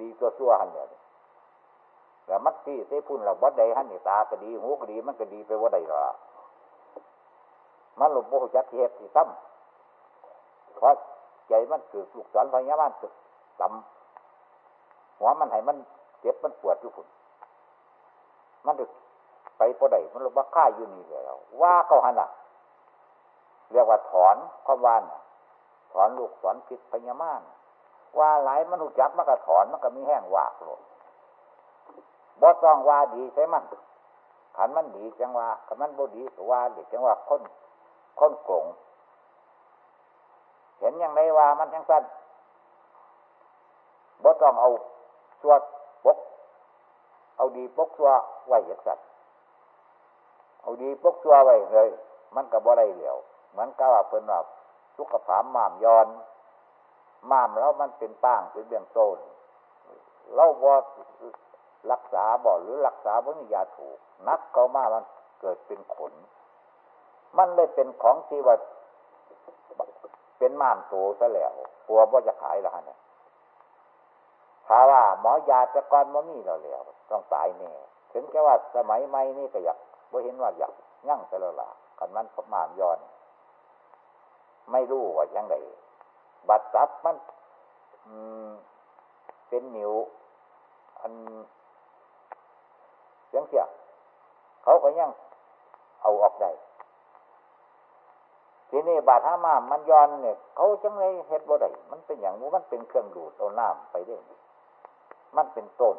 ดีตัวซัวหันเลยแต่มัดที่ใส่พุ่นเราบ่ได้หันนี่ตาก็ดีหูก็ดีมันก็ดีไปว่าได้หรอมันหลบโมหจักเหตุที่ซ้ำเพราะใจมันเกิดลูกศรพญามันเกิดต่ำหัวมันให้มันเจ็บมันปวดอยู่พุ่นมันจะไปพอได้มันรู้ว่าค่าอยู่นี่แล้วว่าเขาหันอะ เรียกว่าถอนความวานถอนลูกถอนผิดพญามานว่าหลายมันหูจับมันก็ถอนมันก็มีแห้งวากลงบ่ต้องว่าดีใช่มันขันมันดีจังว่าขันมันบ่ดีก็ว่าด็กจังว่าคนคนโกงเห็นอย่างไรว่ามันจังสั้นบ่ต้องเอาชัวปก เอาดีปกชัวไว้อย่างสัตว์เอาดีปกชัวไว้เลย มันก็บ่ได้เหลียว เหมือนกับว่าเพิ่นว่าสุขภาพม่ามย้อน ม่ามแล้วมันเป็นป้างเป็นเบี้ยงโซนเราบ่รักษาบ่หรือรักษาบ่มียาถูก นักเขามามันเกิดเป็นขน มันเลยเป็นของที่ว่าเป็นม่ามโตซะแล้วกลัวว่าจะขายละเนี่ยถ้าว่าหมอยาจะก่อนมันมีเราแล้วต้องตายแน่ถึงแค่ว่าสมัยใหม่นี่ก็อยากว่าเห็นว่าอยากยั่งไปแล้วล่ะกันมันพมามย้อน ไม่รู้ว่ายังไงบัตรซับมันเป็นหนิว อันเสียงเสียเขาก็ยังเอาออกได้ทีนี้บาดห้ามามันย้อนเนี่ย เขาจังเลยเฮ็ดบ่ได้มันเป็นอย่างนี้มันเป็นเครื่องดูดเอาน้ำไปได้มันเป็นต้น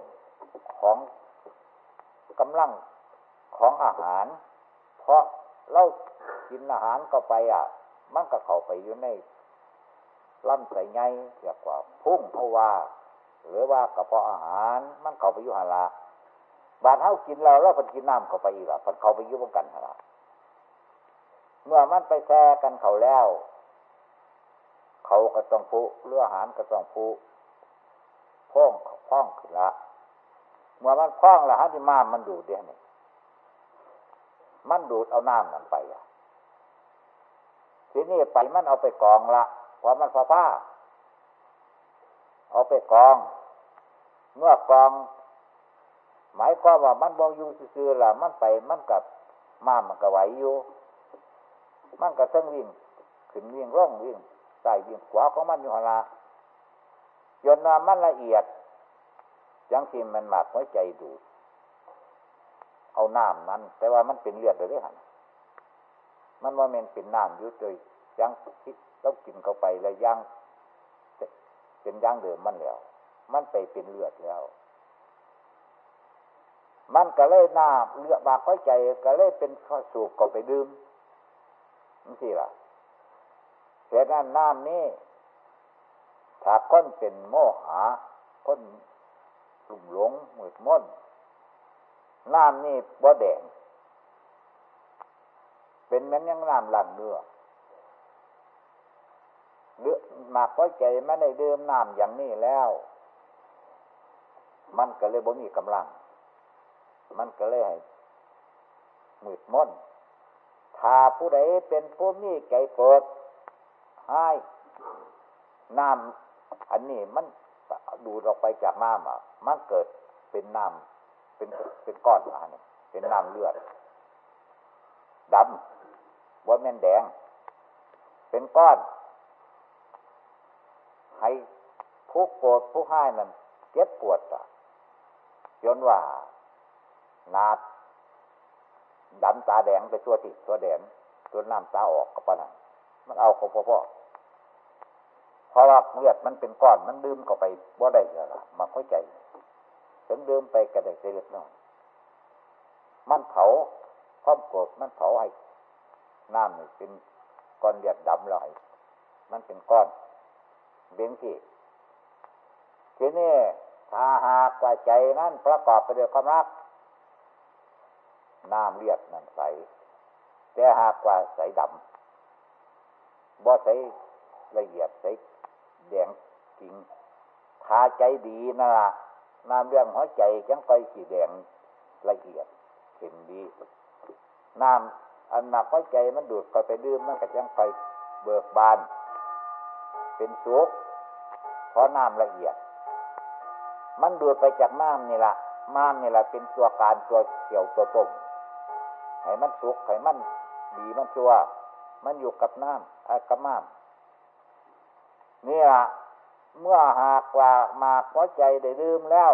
ของกำลังของอาหาร เพราะเรากินอาหารก็ไปอะ มันก็เข้าไปอยู่ในลำไส้ใหญ่เรียกว่าพุ่งเอาะว่า หรือว่ากระเพาะอาหาร มันเข้าไปอยู่หาละบาดเท้ากินเราแล้วพันกินน้ำเข้าไปอีกอะพันเข้าไปยุ่งกันหาละเมื่อมันไปแช่กันเขาแล้ว เขาก็ต้องผู้เลืออาหารก็ต้องผู้พ่องพ่องขึ้นละเมื่อมันพ่องละฮะที่ม้ามมันดูดเดียนี่มันดูดเอาน้ำนั่นไป ทีนี้ไปมันเอาไปกองละพอมันฟ้าฟ้า เอาไปกอง เมื่อกอง หมายความว่ามันบองอยู่ซื่อๆละมันไปมันกับม้ามันก็ไหวอยู่ มันก็ต้องวิ่งขึ้นวิ่งร่องวิ่งใส่วิ่งขวาของมันอยู่หละจนว่ามันละเอียดยังที่มันหมักหัวใจดู เอาน้ำนั้น แต่ว่ามันเป็นเลือดเลยหัน มันว่ามันเป็นน้ำยู่โดยยังคิดต้องกินเข้าไปแล้วยังเป็นย่างเดิมมันแล้ว มันไปเป็นเลือดแล้ว มันก็เลยน้ำเลือดบากหัวใจก็เลยเป็นข้อสูบก็ไปดื่มนี่สิล่ะเหตุนั้นน้ำนี้ถ้าคนเป็นโมหะคนลุ่มหลงมืดม้นน้ำนี่บ่แดง เป็นเหมือนยังน้ำหลังเนื้อเลือหมากไว้ใจไม่ได้ดื่มน้ำอย่างนี้แล้ว มันก็เลยบ่มีกำลัง มันก็เลยหมืดมนถ้าผู้ใดเป็นผู้มีใจโกรธให้น้ำอันนี้มันดูดออกไปจากน้ำอะ มันเกิดเป็นน้ำเป็นเป็นก้อนมาเนี่ยเป็นน้ำเลือดดำ ว่าแม่นแดง เป็นก้อน ให้ผู้โกรธผู้ให้นั่นเจ็บปวดจนว่านาดดำตาแดงไปตัวติดตัวแดงตัวน้ำตาออกกับปะนันมันเอาเขาพ่อเพราะว่าเลือดมันเป็นก้อนมันดื่มเข้าไปบ่าได้แล้วล่ะมันเข้าใจถึงดื่มไปกระไดเล็กน้อยมันเผาความโกรธมันเผาไอ้ น้ำนี่เป็นก้อนเลือดดำเลยมันเป็นก้อนเบี้ยงที่ทีนี้ถ้าหากว่าใจนั้นประกอบไปด้วยความรักน้ำเลือดนั่นใส แต่หากว่าใสดำบ่ใสละเอียดใสแดงจริงทาใจดีนะล่ะน้ำเรื่องหัวใจจังไปสีแดงละเอียดเห็นดีน้ำ อันหนักหัวใจมันดูดไปไปดื่มมันก็จังไปเบิกบาน เป็นสุกเพราะน้ำละเอียด มันดูดไปจากน้ำนี่ละน้ำนี่ละเป็นตัวการตัวเกี่ยวตัวต้มให้มันสุกให้มันดีมันชัวมันอยู่กับน้ำกับน้ำนี่ละเมื่อหากว่ามาหัวใจได้ลืมแล้ว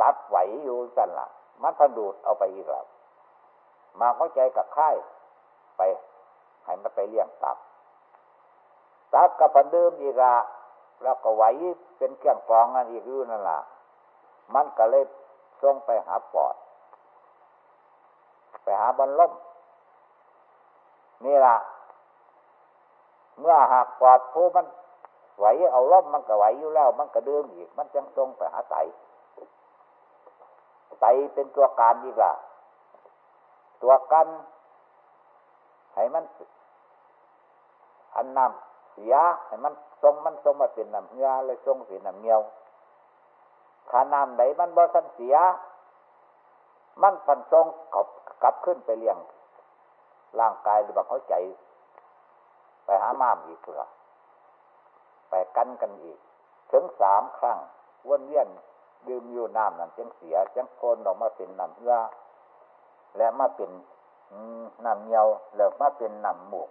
ตัดไหวอยู่กันละ่ะ มันพดูดเอาไปอีกแล้ว มาหัวใจกับไข้ไป ให้มันไปเลี้ยงตับ ตับกับพันเดิมอีกละแล้วก็ไหวเป็นเครื่องกรองนั่นอีกอยู่นั่นละ่ะ มันก็เลยส่งไปหาปอด ไปหาบรรลมนี่ล่ะ เมื่อหากปอดผู้มันไหวเอาล่มมันก็ไหวอยู่แล้ว มันก็เดิมอีก มันจังทรงไปหาไตไตเป็นตัวการดีกว่า ตัวกันให้มัน อันน้ำเสียให้มันทรงมันทรงมาเป็นน้ำเงี้ยเลยทรงเป็นน้ำเงียวขาน้ำไหนมันบ่สันเสีย มันพันทรงกับกลับขึ้นไปเลี้ยง ร่างกายหรือว่าเขาใจ ไปหาม้ามอีกเพื่อไปกันกันอีก ถึงสามครั้งวนเวียนดื่มอยู่น้ำนั่นจังเสียจังโคนออกมาเป็นน้ำเหือ และมาเป็นน้ำเงียวแล้วมาเป็นน้ำหมูก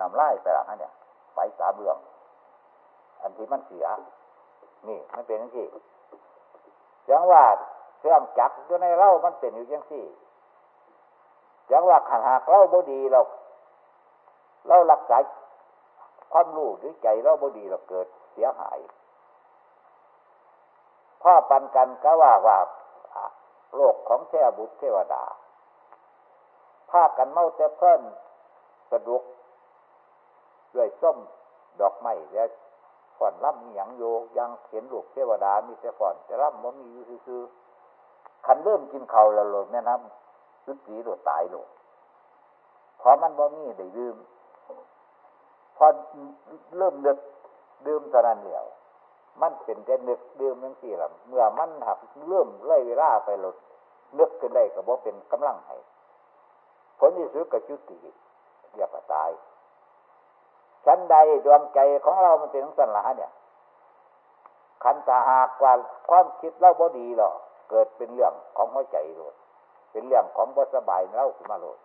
น้ำไล่ไปละเนี่ยไปสาเรื่อง อันที่มันเสีย นี่มันเป็นอย่างที่ยังว่าเครื่องจักรอยู่ในเล่ามันเป็นอยู่ยังที่ยังว่าขันหากเล่าบดีเราเรารักษาความรู้หรือใจเราบดีเราเกิดเสียหายพ่อปันกันก็ว่าว่าโลกของเทวบุตรเทวดา พากันเมาแต่เพิ่นสะดุกด้วยส้มดอกไม้และฝอนล่ำมีหยังโยยังเขียนลูกเทวดา มีแต่ฝอนแต่ล่ำมันมีอยู่ซื่อคันเริ่มกินเขาแล้วหลดแม่น้ำสุดสีหลดตายหลดพอมันบ่มีได้ดื่มพอเริ่มเนึกดื่มตอนนั้นเหลียวมันเป็นแต่นึกดื่มยังสี่ละเมื่อมันหักเริ่มไล่เวลาไปหลดนึกขึ้นได้ก็บ่เป็นกำลังให้ ผลที่สุดก็จุติอย่าตายชั้นใดดวงใจของเรามันเป็นสันหลาเนี่ยขันตาหากว่าความคิดเราบ่ดีหรอกเกิดเป็นเรื่องของหัวใจโลดเป็นเรื่องของบ่สบายเล่าขึ้นมาโลด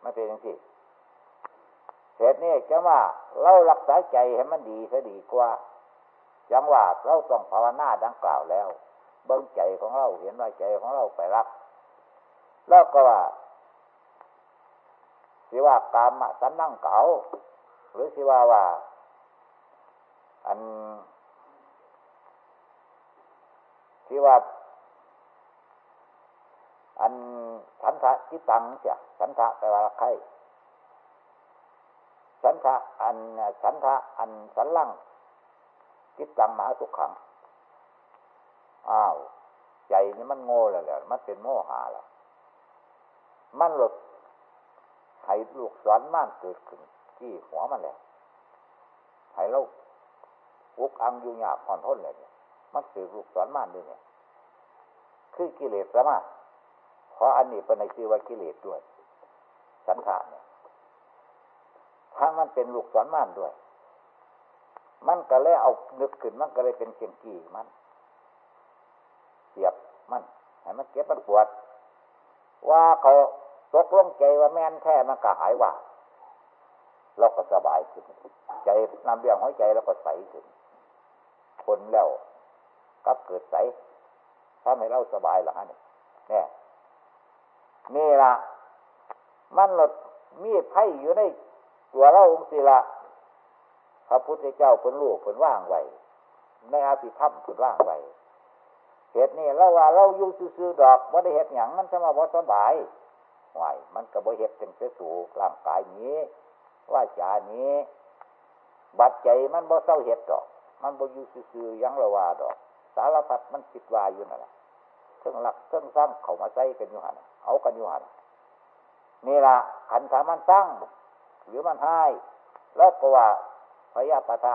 ไม่เป็นอย่างที่เหตุนี้จะว่าเรารักษาใจให้มันดีซะดีกว่าจังว่าเราต้องภาวนาดังกล่าวแล้ว เบิ้งใจของเราเห็นว่าใจของเราไปรักแล้วก็ว่า สิว่ากามสันนั่งเก่าหรือสิว่าว่า อันที่ว่า อันสันทะกิตังเสียสันทะแปลว่าใครสันทะอันสันทะอันสันลังกิตังมหาสุขขังอ้าวใจนี่มันโง่แล้วแหละมันเป็นโมหะแล้วมันหลุด ให้ลูกสอนม่านเกิดขึ้นที่หัวมันแล้วให้เราอุกอังอยู่หยาบผ่อนทนเลยเนี่ยมันสืบลูกสอนม่านด้วยเนี่ยคือกิเลสสมาเพราะอันนี้เป็นในชื่อว่ากิเลสด้วย สันทาเนี่ยทั้งมันเป็นลูกสอนม่านด้วย มันก็เลยเอานึกขึ้นมันก็เลยเป็นเชียงกี่มันเสียบมันให้มันเก็บมันปวด ว่าเขา ตกลงใจว่าแม่นแท้มันก็หายว่าเราก็สบายขึ้นใจนำเรื่องหัวใจเราก็ใสขึ้นคนแล้วก็เกิดใสถ้าให้เราสบายหรอฮะเนี่ยเนี่ยนี่ละมันหลดมีไพ่อยู่ในตัวเราองค์ศิละพระพุทธเจ้าเป็นลูกเป็นว่างไว้ในอาภิธรรมเป็นว่างไว้เหตุนี้เราว่าเราอยู่ซื้อดอกว่าได้เหตุอย่างมันจะมาว่าสบาย ไหวมันก็บ่เหตุเป็นเสียสู่ร่างกายนี้ ว่าจานี้ บัดใจมันบ่เศร้าเหตุดอก มันบ่อยู่ซื่อๆยังละว่าดอก สารพัดมันคิดว่าอยู่นั่นแหละเครื่องหลักเครื่องสร้างเขามาใส่กันอยู่หันเอากันอยู่หันนี่ละขันธามันสร้างหรือมันให้แล้วก็ว่าพยาปะทะ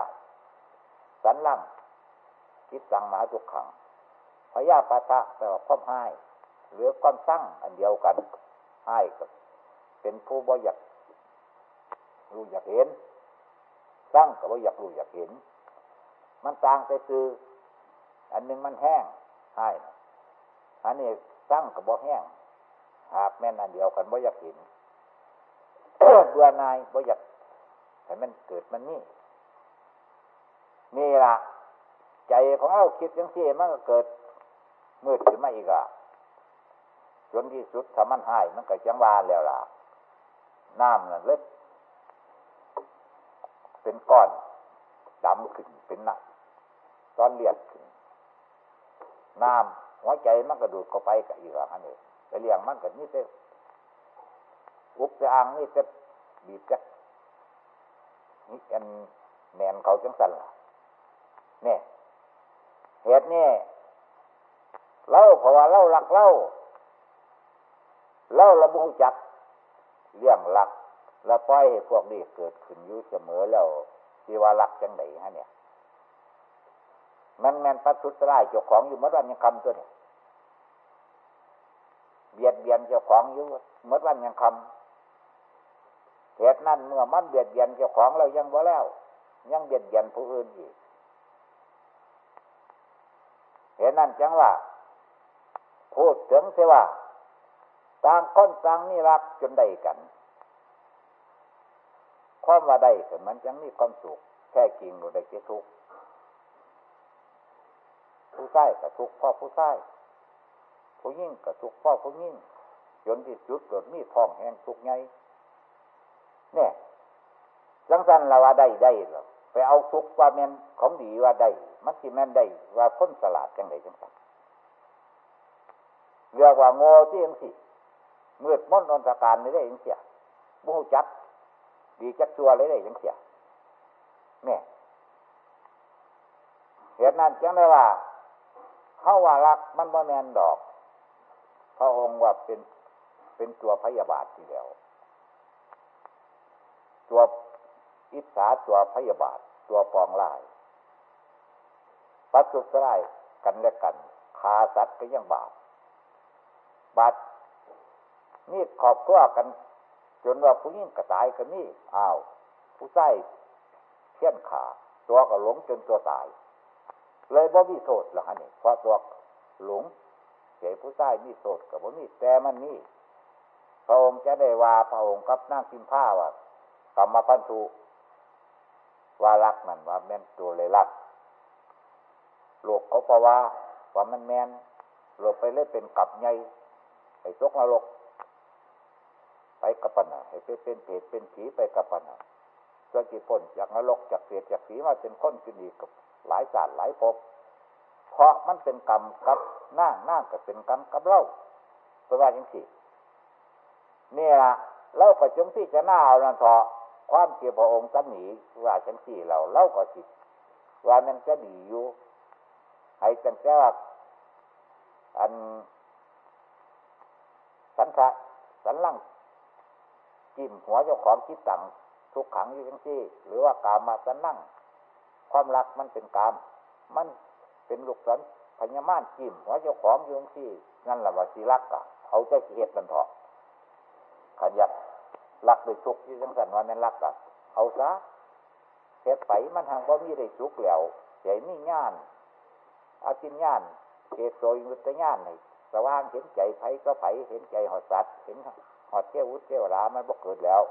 สันลังคิดสั่งหมาทุกขังพยาปะทะแปลว่าความให้หรือความสร้างอันเดียวกัน ให้กับเป็นผู้บ่อยากรู้อยากเห็นสร้างกับบ่อยากรู้อยากเห็น มันต่างไปคืออันหนึ่งมันแห้งให้อันนี้สร้างกับบ่แห้งหากแม่นอันเดียวกันบ่อยากเห็นเบื่อนายบ่อยากให้มันเกิดมันนี่นี่ละใจของเราคิดยังเสียมันก็เกิดมืดขึ้นมาอีกอะ จนที่สุดถ้ามันหายมันก็จังวาแล้วล่ะ น้ำนั่นเล็กเป็นก้อนดำขึ้นเป็นหนักตอนเลียดขึ้นน้ำหัวใจมันก็ดูดเข้าไปกับอีกอันนี้ไปเลี้ยงมันก็นี่เต้อุบจะอ่างนี่จะบีบจะนี่อันแมนเขาจังสันล่ะเนี่ยเหตุนี่เล่าเพราะว่าเล่าหลักเล่า เล่าระบุจักเรื่องหลักแล้วปล่อยให้พวกนี้เกิดขึ้นอยู่เสมอแล้วที่ว่าหลักจังไหนฮะเนี่ยมันแมนปัทุสลายเจ้าของอยู่เมื่อวันยังคำตัวเนี่ยเบียดเบียนเจ้าของอยู่เมื่อวันยังคำเหตุนั้นเมื่อมันเบียดเบียนเจ้าของเรายังบ่แล้ว ยังเบียดเบียนผู้อื่นอีกเห็นนั่นจังว่าพูดถึงเสว่า ต่างคนต่างนี่รักจนได้กันความว่าได้แต่มันจังมีความสุขแค่กินก็ได้เกทุกผู้ใช้กับทุกพ่อผู้ใช้ผู้ยิ่งกับทุกพ่อผู้ยิ่งจนที่สุดเกิดมีท้องแห้งทุกไงเนี่ยจังสันเราว่าได้ได้หรอไปเอาทุกว่าแมนของดีว่าได้มันที่แมนได้ว่าพ้นสลาดจังไดจังสันเรียกว่าโง่ที่ยังสิ มืดมนอนตการไม่ได้ยังเสียบูจักดีจักชัวเลยได้ยังเสียเนี่ยเหตุนั้นจังได้ว่าเขาว่ารักมันบ่แมนดอก พระองค์ว่าเป็นเป็นตัวพยาบาทที่แล้วตัวอิสาตัวพยาบาท ตัวปองลายปัสสุสลายกันและกันคาสัตว์ก็ยังบาปบาด นี่ขอบตัวกัน จนว่าผู้หญิงกระตายกันนี่อ้าว ผู้ใส่เทียนขา ตัวก็หลงจนตัวตาย เลยบ่มีโทษหรอกฮะนี่เพราะตัวหลงเสียผู้ใส่มีโทษกับบ่มีแต่มันนี่พระองค์จะได้ว่าพระองค์กับนั่งพิมพ์ผ้าว่ากรรมพันธุว่ารักนั่นว่าแม่นตัวเลยรักโลกเขาเพราะว่าว่ามันแมนโลกไปเลยเป็นกับไงไอ้ตกนรก ไปกับปัญหาให้ไปเป็นเพศเป็นผีไปกับปัญหาจนกี่พ้นจากนรกจากเศษจากผีมาเป็นคนขึ้นอีกกับหลายศาสตร์หลายภพเพราะมันเป็นกรรมกับนั่งนั่งก็เป็นกรรมกับเล่าเป็นว่าจังสี่นี่ละเล่าก็จงที่จะหน้าเอานั่นเถอะความเกี่ยวพระองค์ตำหนีว่าจังสี่เราเล่าก็สิว่ามันจะดีอยู่ให้จังแจ้อันสันทะสันลัง จิ้มหัวเจ้าของคิดตังทุกขังอยู่ทั้งที่ หรือว่ากามาสันนั่ง ความรักมันเป็นกาม มันเป็นลูกสันพญามานจิ้มหัวเจ้าของอยู่ทั้งที่ นั่นแหละว่าสีรักกะเอาใจเหตุมันเถอะขันยากรักโดยทุกที่ทั้งสันว่ามันรักกะเอาซะเหตุไปมันทางว่ามีได้สุกแล้วใหญ่มีญาณอาจินญาณเกศโสยุตญาณในสว่างเห็นใจไผก็ไผเห็นใจหอดสัตว์เห็น หอดเที่ยวุฒิเที่ยวรามันบกเกิดแล้ว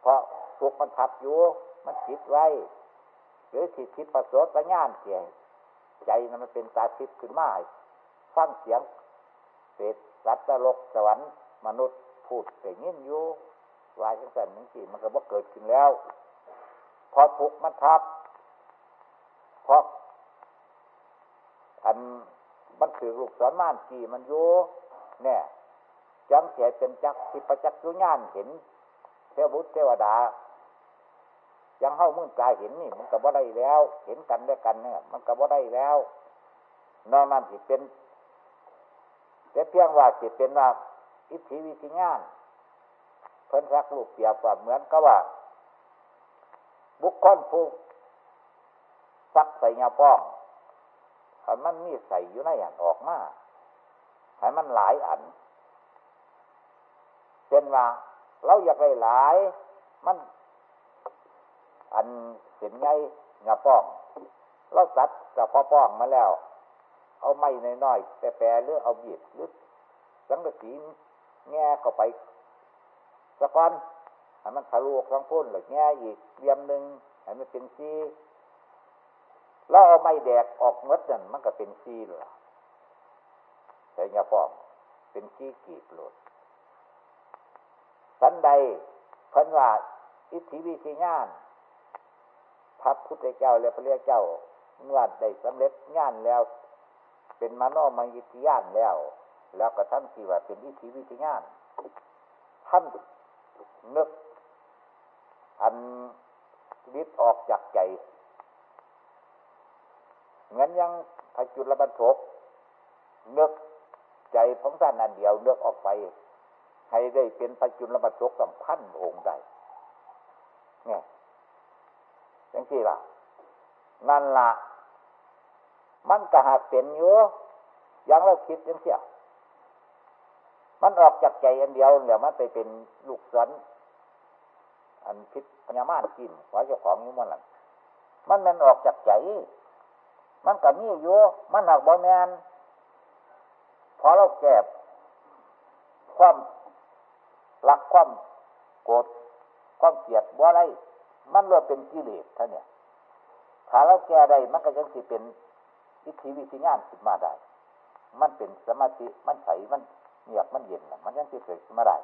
เพราะทุกมันทับอยู่ มันคิดไว้ หรือทิดทิดประสดประญานเสียใจนั้นมันเป็นตาทิพย์ขึ้นมาฟังเสียงเศษสัตว์ตลกสวรรค์มนุษย์พูดแต่ยินอยู่วายจังสันนั่งสี่มันก็บกเกิดขึ้นแล้วพอทุกมันทับ เพราะอันมันถือลูกศรม่านขี่มันอยู่เนี่ย จังเสียเป็นจักทิประจักษุญานเห็นเทวบุตรเทวดา ยังเข้ามื่นกายเห็นนี่ มันก็บ่ได้แล้ว เห็นกันด้วยกันเนี่ย มันก็บ่ได้แล้วนอกนั้นสิเป็นแต่เพียงว่าสิเป็นว่าอิทธิวิธิญาณเพิ่นรักลูกเปียบว่าเหมือนกับว่า บุคคลผู้ซักใส่ยาป้องถ้มันมีใส่อยู่ในอันออกมาให้มันหลายอัน เช่นว่าเราอยากได้หลาย มัน อันเห็นไงงาป้องเราสัดกับพ่อป้องมาแล้ว เอาไม้น้อยๆแต่แปรหรือเอาบีบหรือสังกะสีแง่เข้าไปสะก้อนให้มันทะลุออกทั้งพ้นหรือแง่อีกเรียมหนึ่งให้มันเป็นซีแล้วเอาไม้แดกออกเมดนั่นมันก็เป็นซีหรอใส่ยาป้องเป็นซีกีบหลุด สันใดเพิ่นว่าอิทธิวิธิญาณพระพุทธเจ้าและพระเรียเจ้าเมื่อได้สำเร็จญาณแล้ว เป็นมโนมยิทธิญาณแล้ว แล้วก็ท่านที่ว่าเป็นอิทธิวิธิญาณท่านนึกอันวิตออกจากใจเงินยังพจุลบรรทกนึกใจของท่านอันเดียวนึกออกไป ให้ได้เป็นพระจุลบัตรสัมพันธ์องค์ใดเนี่ยอย่างที่ล่ะ นั่นละมันก็หากเป็นอยู่ยังเราคิดยังเสียมันออกจากใจอันเดียวแล้วมันไปเป็นลูกศรอันพิษพญามารกินว่าเจ้าของอยู่มันหลังมันมันออกจากใจ มันกับมีอยู่มันหักบอแมนพอเราแก็บความ รักความโกรธความเกลียดบ่อะไรมันเรวมเป็นกิเลสท่านเนี่ยถ้าเราแก้ได้มันก็ยังสิเป็นวิธีวิธีงานขึ้นมาได้ มันเป็นสมาธิมันใสมันเงียบมันเย็นมันยังสิเกิดขึ้นมาได้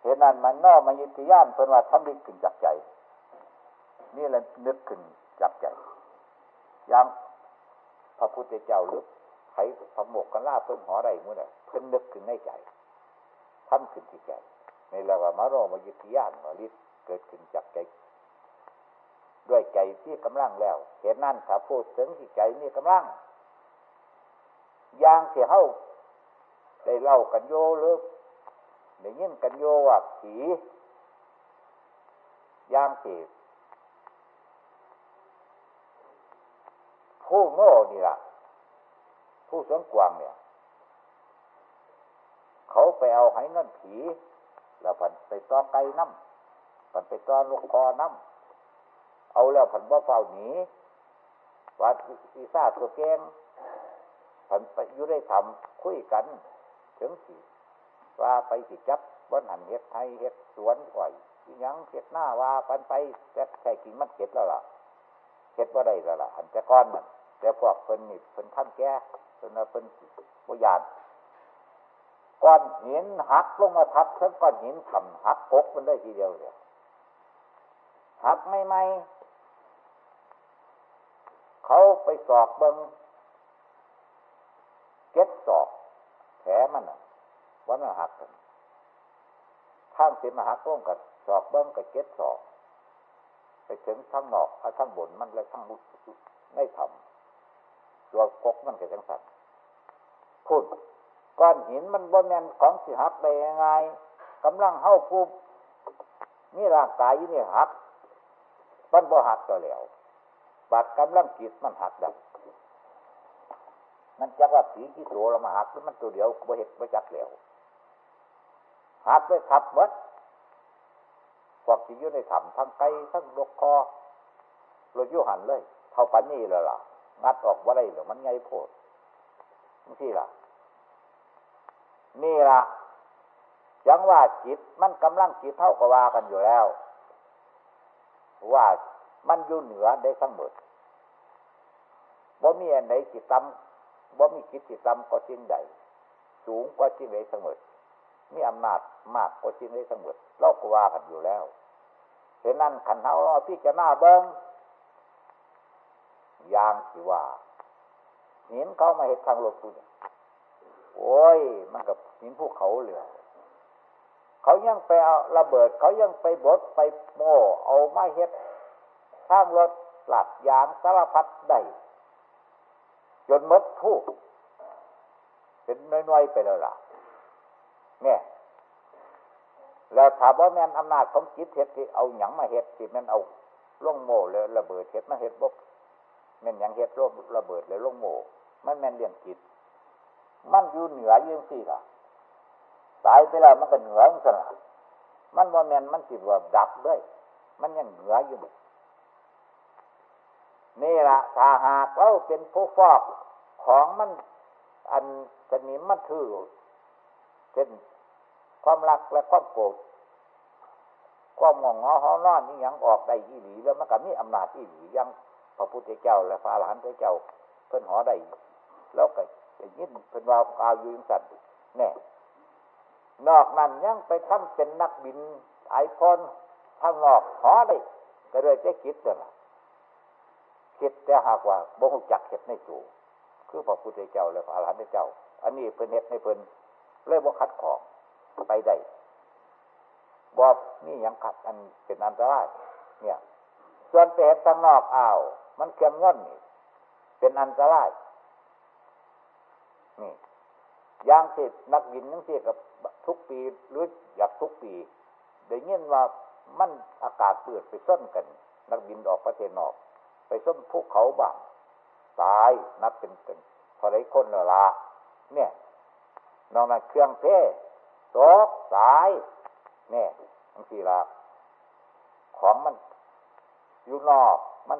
เหตุนั้นมันนอกมันยิทยานเป็นว่าทำดีขึ้นจากใจ นี่แหละนึกขึ้นจากใจอย่างพระพุทธเจ้าหรือไผ่พระโมกกันล่าเพิ่นหอได้มื่อไหร่เพิ่นนึกขึ้นในใจ ทำขึ้นที่ใจในระหว่างมาโรมายิทยานมาลิเกิดขึ้นจากใจ ด้วยใจที่กำลังแล้วเหตุนั้นถ้าพูดถึงที่ใจนี่กำลังอย่างที่เฮาได้เล่ากันโยหรือได้ยินกันโยว่าผีย่างที่ผู้โง่นี่ล่ะ ผู้สวนกวางเนี่ย เขาไปเอาให้เงินผีแล้วผันไปต่อไก่น้ำผันไปต่อลูกคอน้ำเอาแล้วผันว่าเฝ้าหนีว่าอีซ่าตัวแกงผันไปอยู่ได้ทำคุยกัน ถึงสิว่าไปสิจับวันหันเห็ดไทยเห็ดสวนก่อยยังเห็ดหน้าว่ากันไปแต่ใช่กินมันเห็ดแล้วล่ะเห็ดว่าได้แล้วล่ะหันจะก้อนมันแต่พวกเพิ่นนี่เพิ่นท่านแก่เพิ่นเพิ่นบุญาน ก้อนหินหักลงมาทับทั้งก้อนหินทำหักกกมันได้ทีเดียวเลยหักไม่ไม่เขาไปสอกเบิงเก็ดสอกแผลมันอะวันนั้นหักกันข้างเสียมาหักลงกับสอกเบิงกับเก็ดสอก ไปถึงทั้งนอกทั้งบนมันเลยทั้งไม่ทำตัวกกมันก็จังสัตว์พูด ก้อนหินมันบนแมนของสิหักไปยังไงกำลังเฮ้าปูนี่ร่างกายนี่หักมันบ่หักตัวแล้วบาดกำลังจิตมันหักดับมันจักว่าผีที่ตัวเรามาหักมันตัวเดียวบ่เห็ดบ่จักแล้วหักไปทับมดพวกที่อยู่ในถ้ำทั้งไกทั้งลกคอเราอยู่หันเลย เท่าปันนี่เลยล่ะ งัดออกว่าได้หรือมันไงโพดนี่ล่ะ นี่ล่ะยังว่าจิตมันกำลังจิตเท่ากับว่ากันอยู่แล้ว ว่ามันอยู่เหนือได้ทั้งหมดบ่มีอันไหนจิตต่ำบ่มีจิตจิตต่ำก็สิ้นใดสูงกว่าสิ้นใดทั้งหมดมีอำนาจมากกว่าสิ้นใดทั้งหมดเราก็ว่ากันอยู่แล้วเห็นนั่นขันเท้าพี่จะหน้าเบิ้งยางสิว่าหินเขามาเห็นทางโลกุ โอ้ย มันกับหินภูเขาเลยเขายังไปเอาระเบิด เขายังไปบดไปโม่เอาไม้เห็ดข้างรถหลัดยางสารพัดได้จนมดผู้เป็นน้อยๆไปแล้วล่ะ เนี่ยแล้วถามว่าแม่นอำนาจของจิตเห็ดที่เอาหยังมาเห็ดที่มันเอาล่งโม่เลยระเบิดเห็ดมาเห็ดบกแม่นยังเฮ็ดโรบระเบิดเลยล่งโม่มันแม่นเลี้ยงจิต มันอยู่เหนือยังสี่ล่ะตายไปแล้วมันก็เหนือมันสนะมันว่าแมนมันสิว่าดับด้วย มันยังเหนืออยู่นี่ละถ้าหากเราเป็นผู้ฟอกของมัน อันชนิมมันถือเช่นความรักและความโกรธความงองงอห้อนอนนี่ยังออกได้อีหลีแล้วมันก็มีอำนาจอีหลียังพระพุทธเจ้าและพระอรหันต์เจ้าเพิ่นหอได้แล้วก็ จะยินเพิ่นว่าอายุยังสัตว์แน่นอกนั้นยังไปทำเป็นนักบินไอพอนทางนอกหอได้ก็เลยจะคิดแต่ละคิดแต่หากว่าบ่หุจักเห็ดในสูคือพระพุทธเจ้าและพระอรหันต์เจ้า อันนี้เพิ่นเห็ดในเพิ่นเลยบ่คัดของไปได้บอกนี่ยังขัดอันเป็นอันตรายเนี่ย ส่วนไปเห็ดทางนอกอ้าวมันเค็มเงินนี่เป็นอันตราย นี่ยางเสินักบินนั่งเสียกับทุกปีหรืออยากทุกปีได้ยินว่ามันอากาศเปิดไปส้นกัน นักบินออกประเทศนอก ไปส้นภูเขาบ้างตายนับเป็นเป็นพอได้คนละละเนี่ยนอกนั้นเครื่องเทตกตายเนี่ยบางทีละของมันอยู่นอกมัน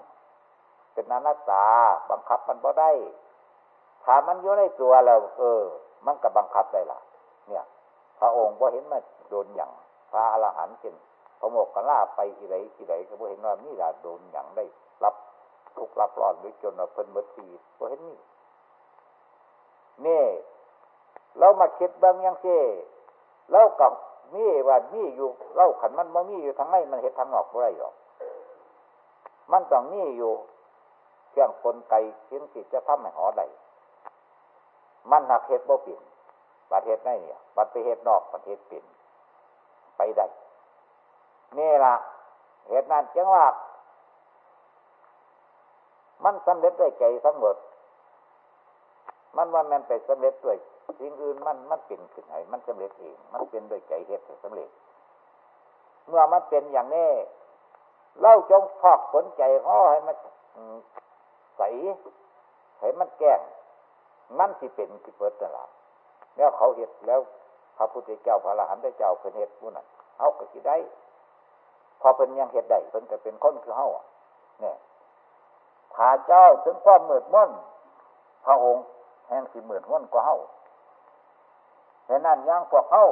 เป็นอนัตตาบังคับมันบ่ได้ ถ้ามันอยู่ในตัวเราเออ มันก็บังคับได้ละเนี่ย พระองค์บ่เห็นมาโดนอย่างพระอรหันต์เช่นพระโมกขลาไปอีไรอีไรก็บ่เห็นว่านี่ละโดนอย่างได้ รับทุกรับร้อนหรือจนว่าเพิ่นเมื่ชีวิตบ่เห็นนี่นี่เรามาคิดบางอย่างเช่เรากับมีว่ามีอยู่เราขันมันบ่มีอยู่ทางไหนมันเห็นทางออกได้หรอก มันต้องมีอยู่เครื่องกลไกเพียงที่จะทำให้หอได้ มันหักเหตุบ่เปลี่ยนประเทศไหนเนี่ยประเทศนอกประเทศเปลี่ยนไปได้นี่ละเหตุนั้นจึงว่า มันสำเร็จด้วยใจทั้งหมด มันว่ามันไปสำเร็จด้วยสิ่งอื่นมันมันเป็นขึ้นไหนมันสำเร็จเองมันเป็นด้วยใจเหตุสำเร็จ เมื่อมันเป็นอย่างนี้เล่าจงฟอกผลใจเขาให้มันใสให้มันแก้ง มันสิเป็นสิเปิดตลาดแล้วเขาเห็ดแล้วพระพุทธเจ้าพระอรหันต์เจ้าเป็นเห็ดผู้นั้นเขาก็สิได้ พอเป็นยังเห็ดได้เป็นก็เป็นคนคือเฮาเนี่ยถ้าเจ้าถึงความมืดม่นพระองค์แห่งสิมืดม่นกว่าเฮาฉะนั้นยังพวกเฮา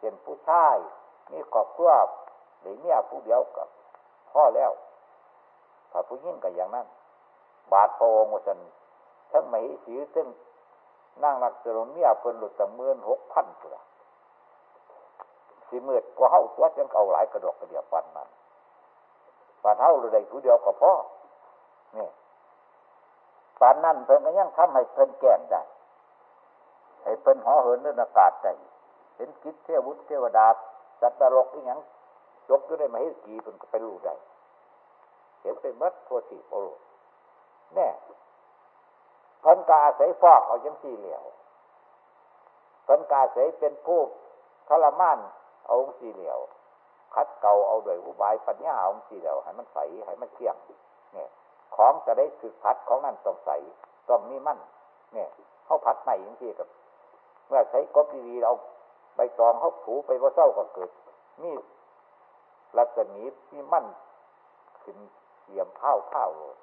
เป็นผู้ชายมีครอบครัวหรือเมียผู้เดียวกับพ่อแล้วถ้าผู้หญิงก็อย่างนั้น บาดพระองค์สันทั้งไม่สีซึ่งนั่งรักสรเมียเพิ่นหลุดตั้งมื่นหกพันตัวสีมืดกว่าเฮาตัวจังเอาหลายกระดกกระเดียบปันมันปันเฮาหรือใดผู้เดียวก็พอนี่ปันนั่นเพิ่นก็ยังทำให้เพิ่นแก้มได้ให้เพิ่นห่อเหินเรื่องอากาศได้เห็นคิดเทวุฒิเทวดาสัตว์นรกอีหยังจบด้มาให้กีเพิ่นก็ไปรู้ได้เห็นเป็นมัดทั่วที่โอ้ แน่เพิ่นกาอาศัยฟอกเอาจังสี่เหลี่ยวเพิ่นกาอาศัยเป็นผู้ทรมานเอาสี่เหลี่ยวคัดเก่าเอาโดยอุบายปัญญาเอาสี่เหลี่ยวให้มันใสให้มันเที่ยงเนี่ยของจะได้สึกพัดของนั่นต้องใสต้องมีมั่นเนี่ยเขาพัดใหม่ยังที่กับ เมื่อใช้กบดีๆเราใบตองเขาถูไปว่าเศร้าก็เกิดมีรัศมีมีมั่นขึ้นเสียมข้าวข้าวเนี่ย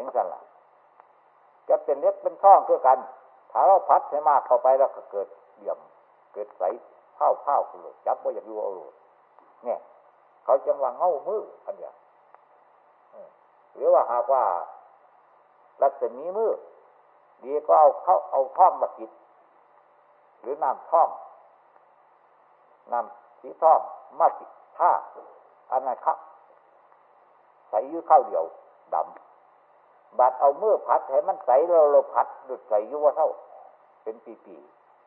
เป็นสันละจะเป็นเล็กเป็นท่องเพื่อกัน ถ้าเราพัดให้มากเข้าไปแล้วก็เกิดเดี่ยม เกิดใสข้าวข้าขึ้นเลยจับว่าอย่ากอยู่เอาเลยเนี่ย เขาจังว่าเงามืออันเดียวหรือว่าหากว่ารัศมีมือดีก็เอาเข้าเอาท่องมากิดหรือน้ำท่อมน้ำสีท่อมมาติดท่าอันนั้นครับใส่ยื้อเข้าเดียวดำ บาดเอาเมื่อพัดให้มันใสเราเราพัดดุดใสยุว่าเท่า เป็นปี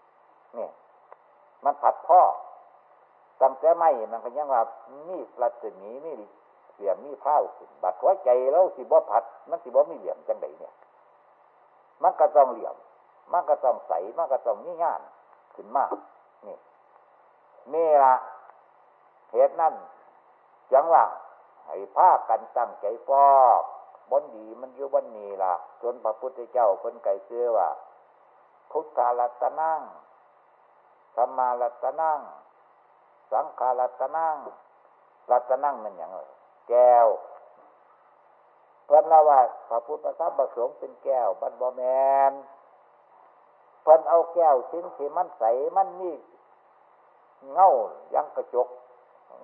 ๆเนี่ย มันพัดพ่อตั้งแต่ไม่มันก็ยังว่ามีรัศมีมีเสียมมีเผาขึ้นบาดหัวใจแล้วสิบ่พัด มันสิบ่มีเหลี่ยมจังไดเนี่ย มันก็ต้องเหลี่ยม มันก็ต้องใสมันก็ต้องมีงานขึ้นมากนี่นี่ละเหตุนั้นจังว่าให้ภาคกันตั้งใจฟอก บนดีมันอยู่บนนี้ละจนพระพุทธเจ้าเพิ่นไก่เชื่อว่า พุทธารัตนั่งธรรมารัตนั่ง สังขารัตนั่ง รัตนั่งมันอย่างไรแก้วเพิ่นละว่าพระพุทธธรรมประสงค์เป็นแก้วบรรบแมนเพิ่นเอาแก้วชิ้นที่มันใสมันนี่เง่ายังกระจก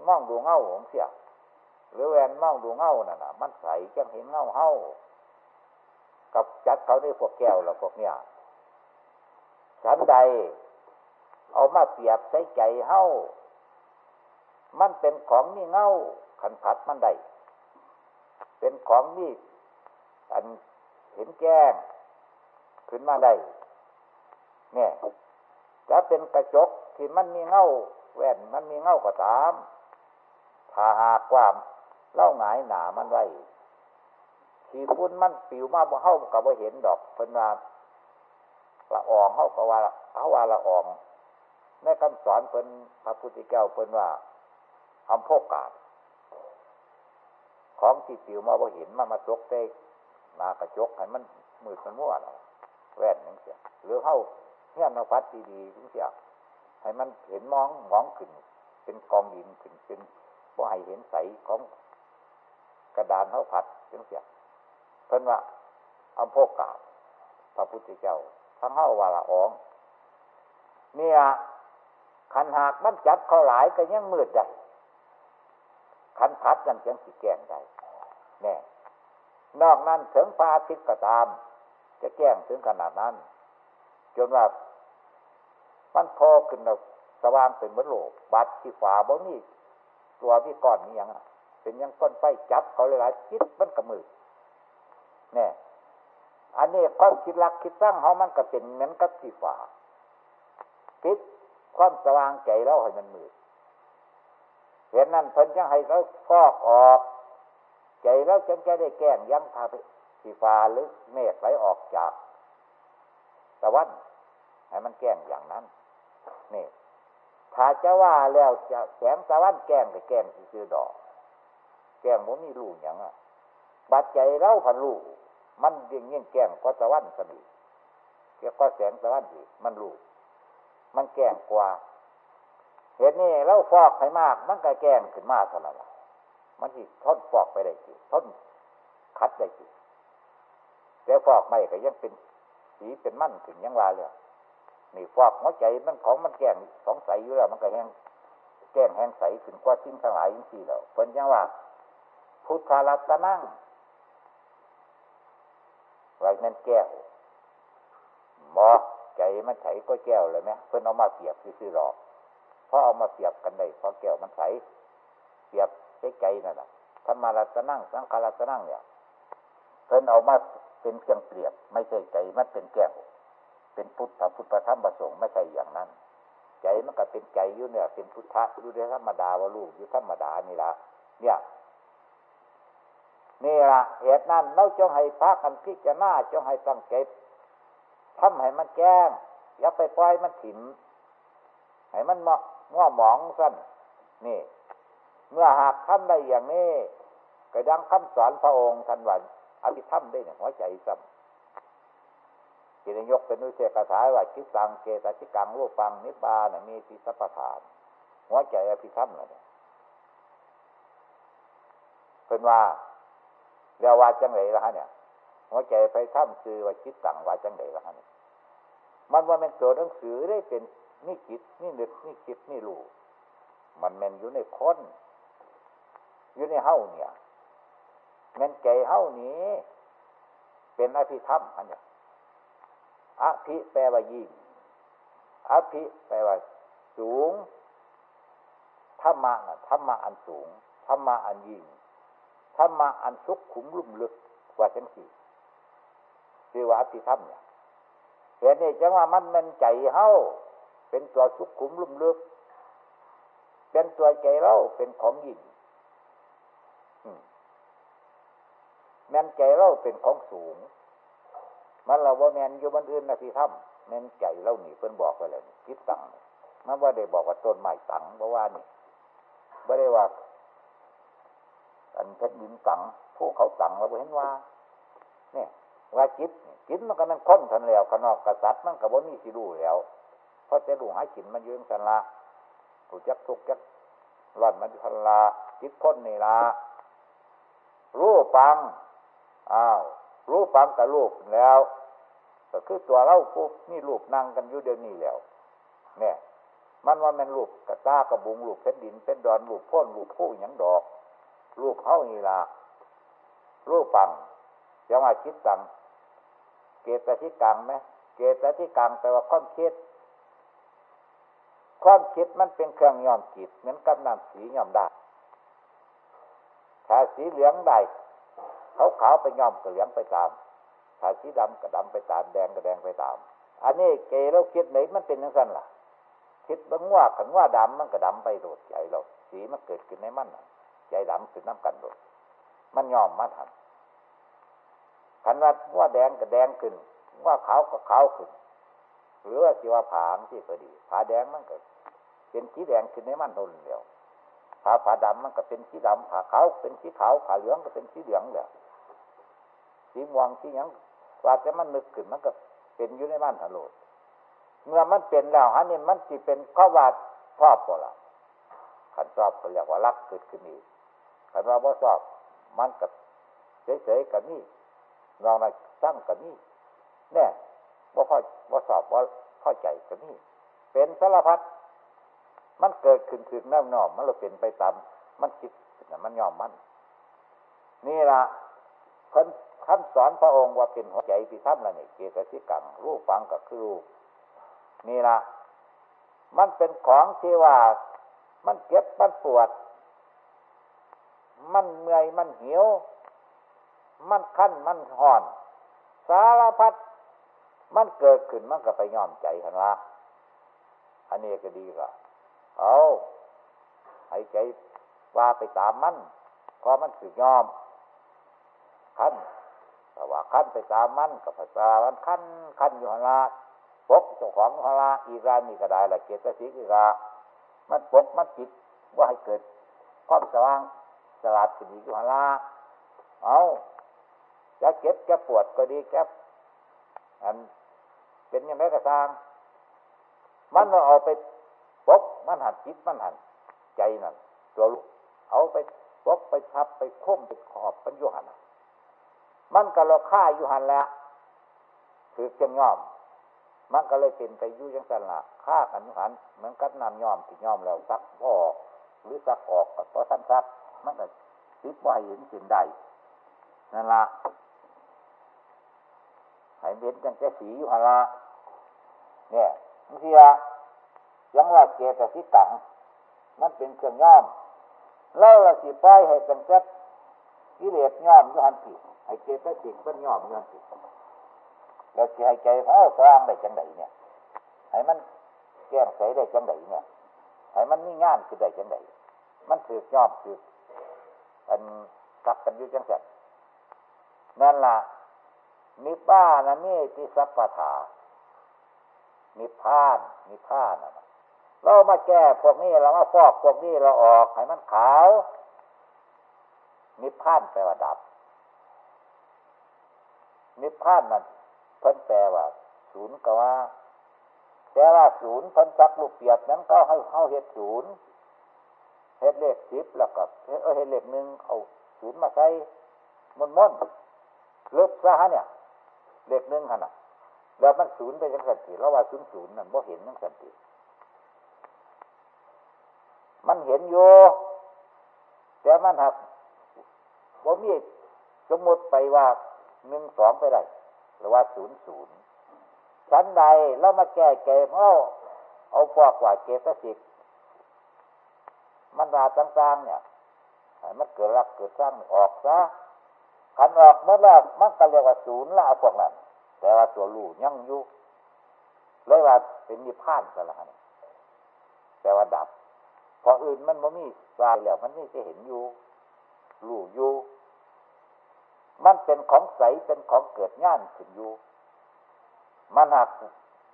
มองดูเง่าของเสีย หรือแวนมองดูเงาน่ะนะมันใสจังเห็นเงาเฮากับจัดเขาในพวกแก้วแล้วพวกเนี้ยฉันใด เอามาเปรียบใช้ใจเฮามันเป็นของนี่เงาขันผัดมันได้เป็นของนี่อันเห็นแก้งขึ้นมาได้เนี่ยจะเป็นกระจกที่มันมีเงาแว่นมันมีเงาก็ตามถ้าหากว่า เล่าหงายหนามันไว้ขีพุ่นมันปิวมาบ่เข้ากับว่าเห็นดอกเพิ่นว่าละอองเข้ากับว่าเขาว่าละอองในคำสอนเพิ่นพระพุทธเจ้าเพิ่นว่าทำโพกกาดของที่ปิวมาบ่เห็นมามาจกเต้มากระจกให้มันมืดมันมั่วแว่นนั่นเสียหรือเข้าเฮี้ยนนพัดดีๆถึงเสียให้มันเห็นมองมองขึ้น เป็นกองหินขึ้นเป็นว่าให้เห็นใสของ กระดานเขาผัดจังเสียเพิ่นว่าอัมโพกาพระพุทธเจ้าทั้งเฮาวาละออง เนี่ยขันหากมันจัดเขาหลายก็ยังมืดได้ขันพัดกันจังสิแกงได้แน่นอกนั้นถึงพระอาทิตย์ก็ตาม จะแก้งถึงขนาดนั้น จนว่า มันพอขึ้นเราสว่างเป็นมือนโลกบัดที่ฝาบ่มีตัวพี่ก้อนนี้ยัง เป็นยังก้นไฟจับเขาเลยหลายคิดมันกระมือเนี่ยอันนี้ความคิดรักคิดสร้างเขามันก็เป็นเหมือนกับที่ฝาคิดความสว่างใจเราให้มันมืดเห็นนั่นเพิ่นยังให้เราฟอกออก ใจเราจังจะได้แก้งยังพาไปสีฟ้าหรือเมฆไหลออกจากตะวันให้มันแก้งอย่างนั้นนี่ถ้าจะว่าแล้วจะแสงตะวันแก้งก็แก้งซื้อดอก แก้งมันมีลูกอย่างอะบาดใจเราพันลูกมันยิ่งยิ่งแก้งก็ตะวันสนิทเกี่ยวก็แสงตะวันอีกมันลูกมันแก้งกว่าเหตุนี้เราฟอกให้มาก มันก็แก้งขึ้นมากเท่านั้นมันที่ทนฟอกไปได้จีทนคัดได้จีแต่ฟอกไม่ก็ยังเป็นสีเป็นมั่นถึงยังว่าเลยนี่ฟอกหัวใจมันของมันแก้งสองใสอยู่แล้ว มันก็แห้งแก้งแห้งใสขึ้นกว่าทิ้งทั้งหลายยิ่งสี่แล้วเพิ่นยังว่า พุทธารัตนั่งไว้นั่นแก้วหมอใจมันใสก็แก้วเลยไหมเพิ่นเอามาเปรียบซื่อหรอกเพราะเอามาเปรียบกันได้เพราะแก้วมันใสเปรียบใช้ใจนั่นแหละธรรมารัตนั่งสังขารัตนั่งเนี่ยเพิ่นเอามาเป็นเครื่องเปรียบ ไม่ใช่ใจมันเป็นแก้ว เป็นพุทธพุทธธรรมประสงค์ไม่ใช่อย่างนั้น ใจมันก็เป็นใจอยู่เนี่ย เป็นพุทธะอยู่ในธรรมดาว่าลูกอยู่ธรรมดานี่ละเนี่ย นี่ละเหตุนั้นเราจงให้พระกันพิจารณาจงให้ตั้งใจทำให้มันแจ้ง อย่าไปปล่อยมันถิ่มให้มันมั่วหมองสั้นนี่ เมื่อหากทำได้อย่างนี้ก็ดังคำสอนพระองค์ท่านว่าอภิธรรมได้เนี่ยหัวใจซ้ำจิตยกเป็นวิเศษคาถาว่าคิดสังเกตชิกังรูปังนิบานะมีทิสัพทาน หัวใจอภิธรรมเลยเป็นว่า เรียกว่าจังไรละฮะเนี่ยหัวใจไปถ้ำซื้อว่าคิดสั่งว่าจังไรละฮะเนี่ยมันว่าเป็นตัวหนังสือได้เป็นนี่คิดนี่นึกนี่คิดนี่รู้มันแมนอยู่ในคนอยู่ในเฮ้าเนี่ยแมนใจเฮ้านี้ เป็นอภิธรรมอันเนี้ยอภิแปลว่ายิ่งอภิแปลว่า สูงธรรมะนะธรรมะอันสูงธรรมะอันยิ่ง ธรรมะอันสุขขุมลุ่มลึกกว่าจังสี่คือว่าอภิธรรมเนี่ยเหตุนี้จังว่ามันมันใจเฮ้าเป็นตัวสุขขุมลุ่มลึก เป็นตัวใจเราเป็นของยิ่งแม่นใจเราเป็นของสูง มันเราว่าแมนอยู่บนอื่นนะพี่ทำแม่นใจเราหนีเพิ่นบอกไปเลยคิดตังมันว่าได้บอกว่าต้นไม้ตังเพราะว่านี่ไม่ได้ว่า อันเพชรดินตังผู้เขาตังเราเห็นว่า เนี่ย ว่าจิตจิตมันก็มันค้นทันแล้วขนอกกษัตริย์มันก็บ่มีสิรู้แล้วเพราะจะรู้หายจิตมันยืนสันละถูกจักทุกจักร่อนมันทันละจิตค้นนี่ละรู้ปังอ้าวรู้ปังกับรูปแล้วก็คือตัวเราปุ๊บนี่รูปนั่งกันอยู่เดี๋ยวนี้แล้ว เนี่ย มันว่ามันรูปกระตากระบุงรูปเพชรดินเป็นดอนรูปพ่นรูปผู้หยังดอก รูปเข้านี่ละรูปปังยังว่าคิดตังเกตที่กังไหมเกตที่กังแปลว่าความคิด ความคิดมันเป็นเครื่องย่อมจิตเหมือนกับน้ำสีย่อมได้ถ้าสีเหลืองได้ขาวขาวไปย่อมก็เหลืองไปตามถ้าสีดำก็ดำไปตามแดงก็แดงไปตาม อันนี้เกเราคิดไหนมันเป็นยังไงล่ะ คิดบางว่าขันว่าดำมันก็ดำไปโดดใจเราสีมันเกิดขึ้นในมัน ใจดำขึ้นน้ำกันโดดมันยอมมาทำขันว่าว่าแดงก็แดงขึ้น ว่าขาวก็ขาวขึ้น หรือว่าสีว่าผางที่พอดีผาแดงมันก็เป็นสีแดงขึ้นในมันทนเดียวผาผาดำมันก็เป็นสีดำผาขาวเป็นสีขาวผาเหลืองก็เป็นสีเหลืองเดียวสีม่วงสีหยังว่าจะมันนึกขึ้นมันก็เป็นอยู่ในมันฮัลโหลเมื่อมันเป็นแล้วฮันนี่มันจีเป็นข้อวาดชอบปะละขันชอบก็เรียกว่ารักเกิดขึ้นอีก ขันว่าบ่ชอบมันกับเฉยๆกับนี่ลองมาสร้างกับนี่เนี่ยว่าพ่อว่าสอบว่าเข้าใจกับนี่เป็นสารพัดมันเกิดขึ้นขึ้นแน่นอนมันเราเป็นไปตามมันคิดมันยอมมัน นี่ละคนคำสอนพระองค์ว่าเป็นหัวใจพิทัมละนี่เกศสิกังรูปฟังกับคือรูปนี่ละมันเป็นของที่ว่า มันเก็บมันปวด มันเมื่อยมันหิว มันขั้นมันห่อน สารพัดมันเกิดขึ้นมันก็ไปยอมใจห็นว่าอันนี้ก็ดีก็เอาให้ใจว่าไปตามมันพอมันสึกยอมขั้นแต่ว่าขั้นไปตามมันกับภาษามันขั้นขั้นอยู่หละปกเจ้าของหละอีรานี่ก็ได้ละเกียรติสิกีรามันปกมันจิตว่าให้เกิดความสว่าง สลาดขึ้นอีกอยู่หละเอาจะเก็บจะปวดก็ดีแก็อันเป็นยังไงก็ตามมันเราเอาไปปกมันหัดจิตมันหันใจนั่นตัวลูกเอาไปปกไปทับไปค้มไปขอบปัญญหันมันก็เราฆ่ายู่หันแล้วถือเชียงย่อม มันก็เลยเป็นไปยุ่ยังสันละฆ่ากันหันเหมือนกับน้ำย่อมที่ย่อมแล้วซักออก หรือซักออกก็พอท่านซัก มันก็ติดว่าเห็นสิ่งใดนั่นละให้เห็นจังแค่สีอยู่หันละเนี่ยบางทีอะยังว่าเกตสิตังมันเป็นเครื่องย่อมเล่าละสิป้ายให้จังแค่กิเลสย่อมยุหันผิดให้เจตสิกเป็นย่อมยุหันผิดแล้วสิให้ใจเขาสร้างได้จังไดเนี่ยให้มันแก้งใสได้จังไดเนี่ยให้มันมีงานคือได้จังไดมันถือย่อมถือ อันสักกันยู่จังแค่นั่นล่ะ นิบ้านะนี่ที่สัพพทานิพานนิพานนะเรามาแก้พวกนี้เรามาฟอกพวกนี้เราออกให้มันขาว นิพพานแปลว่าดับ นิพพานนั่นเพิ่นแปลว่า ศูนย์ก็ว่าแต่ว่าศูนย์เพิ่นจักลูกเปียบนั้นก็ให้เข้าเหตุศูนย์ เหตุเลขสิบแล้วก็เออเหตุเลขหนึ่งเอาศูนย์มาใส่มนมนเลิกซะฮะเนี่ย เลขหนึ่งขนาดแล้วมันศูนย์ไปยังสันติแล้วว่าศูนย์ศูนย์นั่นบ่เห็นยังสันติมันเห็นอยู่แต่มันหักบ่มีสมมติไปว่าหนึ่งสองไปได้หรือว่าศูนย์ศูนย์ชั้นใดแล้วมาแก้แก้เพราะเอาพวกว่าเกตสิก มันราต่างๆเนี่ยมันเกิดรักเกิดสร้างออกซะขันออกเมื่อแรกมันก็เรียกว่าศูนย์ละพวกนั้น แต่ว่าตัวลูยังอยู่เลยว่าเป็นนิพพานกันละนี่แต่ว่าดับพออื่นมันม่มีวายแล้วมันนี่จะเห็นอยู่รู้อยู่มันเป็นของใสเป็นของเกิดง่านขึ้นอยู่มันหัก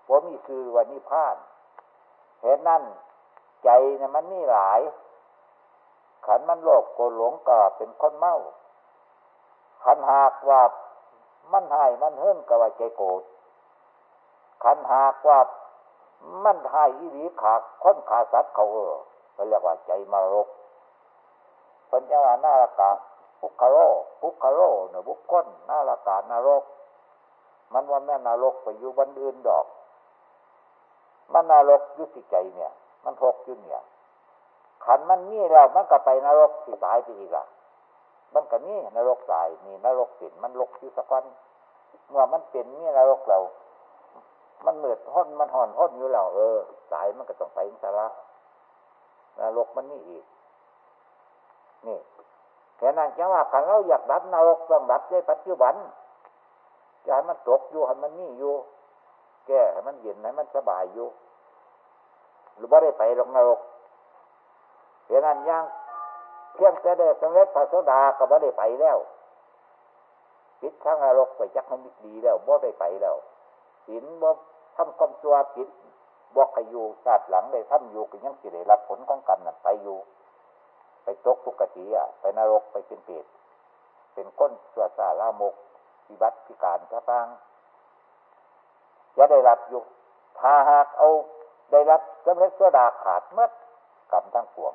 ผมมีคือวันนิพพานเหตุนั้นใจเนี่ยมันมีหลาย ขันมันโลภโกหลงก็เป็นคนเมาขันหากว่ามันหายมันเฮิ่นกับว่าใจโกรธขันหากว่ามันหายอีหลีขาคนขาสัตว์เขาเออเเรียกว่าใจมารกปัญญาหน้าละกาพุกคาโรพุกคาโรเนบุคคลหน้าละกานรก มันว่าแม่นรกไปอยู่บนอื่นดอก มันนรกยุติใจเนี่ย มันทกอยู่เนี่ย ขันมันนี่แล้วมันก็ไปนรกสิตายไปอีกอะมันก็นี่นรกตายมีนรกเป็นมันลกอยู่สักวันเมื่อมันเป็นนี่นรกเรา มันเหมือดห้นมันห่อนห้นอยู่แล้วเออตายมันก็ต้องไปสาระนรกมันนี่อีก นี่แค่นั้นจะว่าขันเราอยากดับนรกต้องดับในปัจจุบันจะให้มันตกอยู่ให้มันนี่อยู่ แก้ให้มันเย็นให้มันสบายอยู่หรือว่าได้ไปลงนรก แค่นั้นยังเพียงแต่ได้สำเร็จพระโสดาก็บ่ได้ไปแล้วปิดข้างนรกไปจักให้มิดีแล้วบ่ได้ไปแล้วศีลบ่ทำความชั่วผิดบอกให้อยู่ชาติหลังได้ทำอยู่ก็ยังสิได้รับผลของกรรมนั่นไปอยู่ไปตกทุกขติอะไปนรกไปเป็นเปรตเป็นก้นสัวสาลามกพิบัติพิการพระฟังจะได้รับอยู่ถ้าหากเอาได้รับสำเร็จโซดาขาดเมื่อกรรมทั้งปวง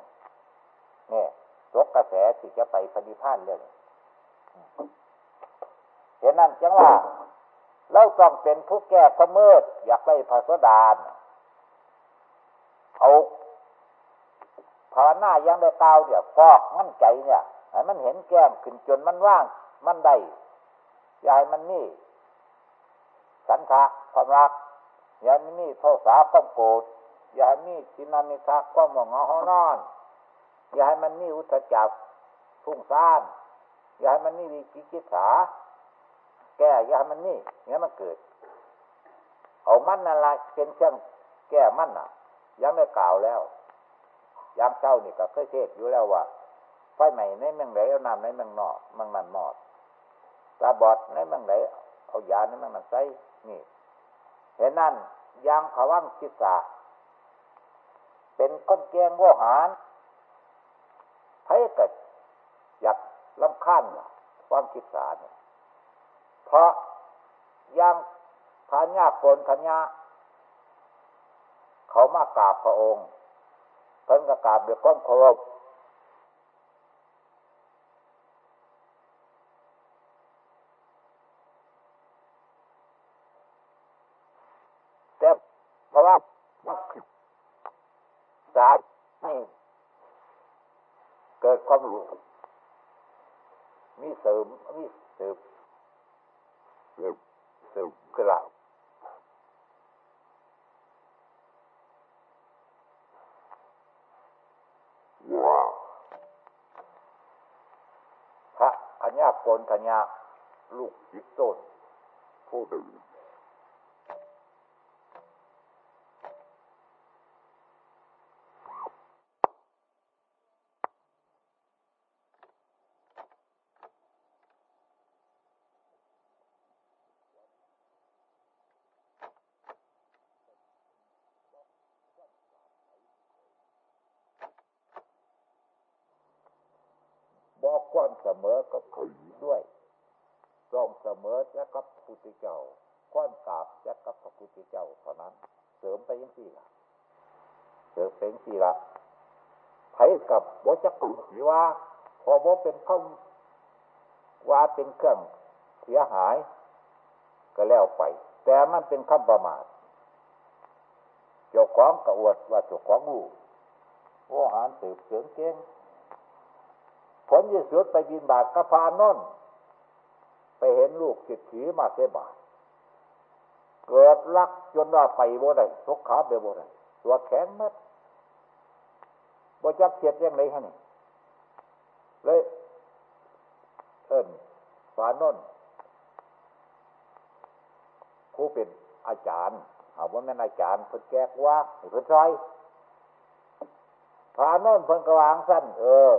เนี่ยตกกระแสที่จะไปปฏิพานเลยเห็นนั่นจังว่าเราต้องเป็นผู้แก้ขมืดอยากได้พระสดานเอาภาวนายังได้เตาเดี๋ยวฟอกมั่นใจเนี่ยให้มันเห็นแก้มขึ้นจนมันว่าง มันได้ยายมันนี่ สันทะความรักยายมันนี่โทษสาความโกรธยายนี่สินานิทักความหมองเงาห้อนอน อย่ายมันนี่อุทจักพุ่งซ่านอย่ายมันนี่วิจิกิจฉาแก้ยายมันนี่เนี่ยมันเกิด เอามันนั่นละเป็นเครื่องแก้มันอะ ยังได้กล่าวแล้วยามเช้านี่ก็เคยเทศอยู่แล้วว่าไฟใหม่ในเมืองไหนเอาน้ำในเมืองนอกเมืองนั้นนอดตาบอดในเมืองไหนเอายาในเมืองนั้นใส่นี่เห็นนั่นยางผวังคิสาเป็นคนเกียงโวหาร ไพ่กิดอยากลำคันความคิดสาเนี่ยเพราะยางพาญาโกนทัญญาเขามากราบพระองค์ เพิ่นก็กราบด้วยความเคารพแต่เพราะว่าสาย กิดความรู้มีเสริมมีเสริมเสริมเสริมกระลาว้าวพระอัญญาโกนทัญญาลูกยิโต้นผู้ดื่มบอกควรเสมอกับผีด้วยต้องเสมอและกับพระพุทธเจ้าควรกราบและกับพระพุทธเจ้าเท่านั้น เสริมไปยังสี่ละเสริมเป็นสี่ละไผ กับบจักกุหรือว่าพอบเป็นข้าว่าเป็นเครื่องเสียหาย ก็แล้วไป แต่มันเป็นคำประมาทเจ้าของกระอวดว่าเจ้าของรู้โอ้หารสืบเสืองเก่งผลยี่สุดไปบินบาทกระพานนไปเห็นลูกสิทธิมาเสบาทเกิดรักจนว่าไปบ่ได้ทุกขาไปบ่ได้ตัวแข็งมัด บ่จักเสียดยังไงฮะนี่เลยเอิญฝานนผู้เป็นอาจารย์เอาว่าแม่นอาจารย์เพิ่นแก้กว่าเพิ่นซอยฝานนเพิ่นกระวางสั้นเออ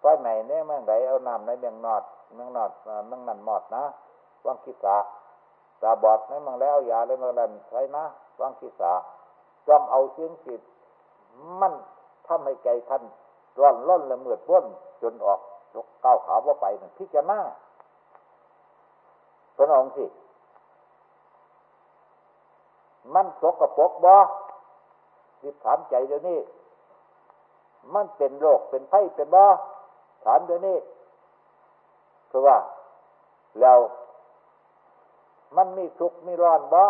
ไฟไหนเนี่ยเมืองไหนเอาน้ำในเมืองนอดเมืองนอดเมืองนันหมอดนะวังคิดสาตาบอดในเมืองแล้วยาในเมืองนั้นใช่นะวังคิดสาจอมเอาเสียงจิตมัน ทำให้ใจท่านร้อนร้อนละเมือดพ้นจนออกยกก้าวขาว่าไปนั่นพิจารณาพระองค์สิมันสกปรกบ่รีบถามใจเดี๋ยวนี้ มันเป็นโรคเป็นไข้เป็นบ่ถามเดี๋ยวนี้เพราะว่าแล้วมันมีทุกข์มีร้อนบ่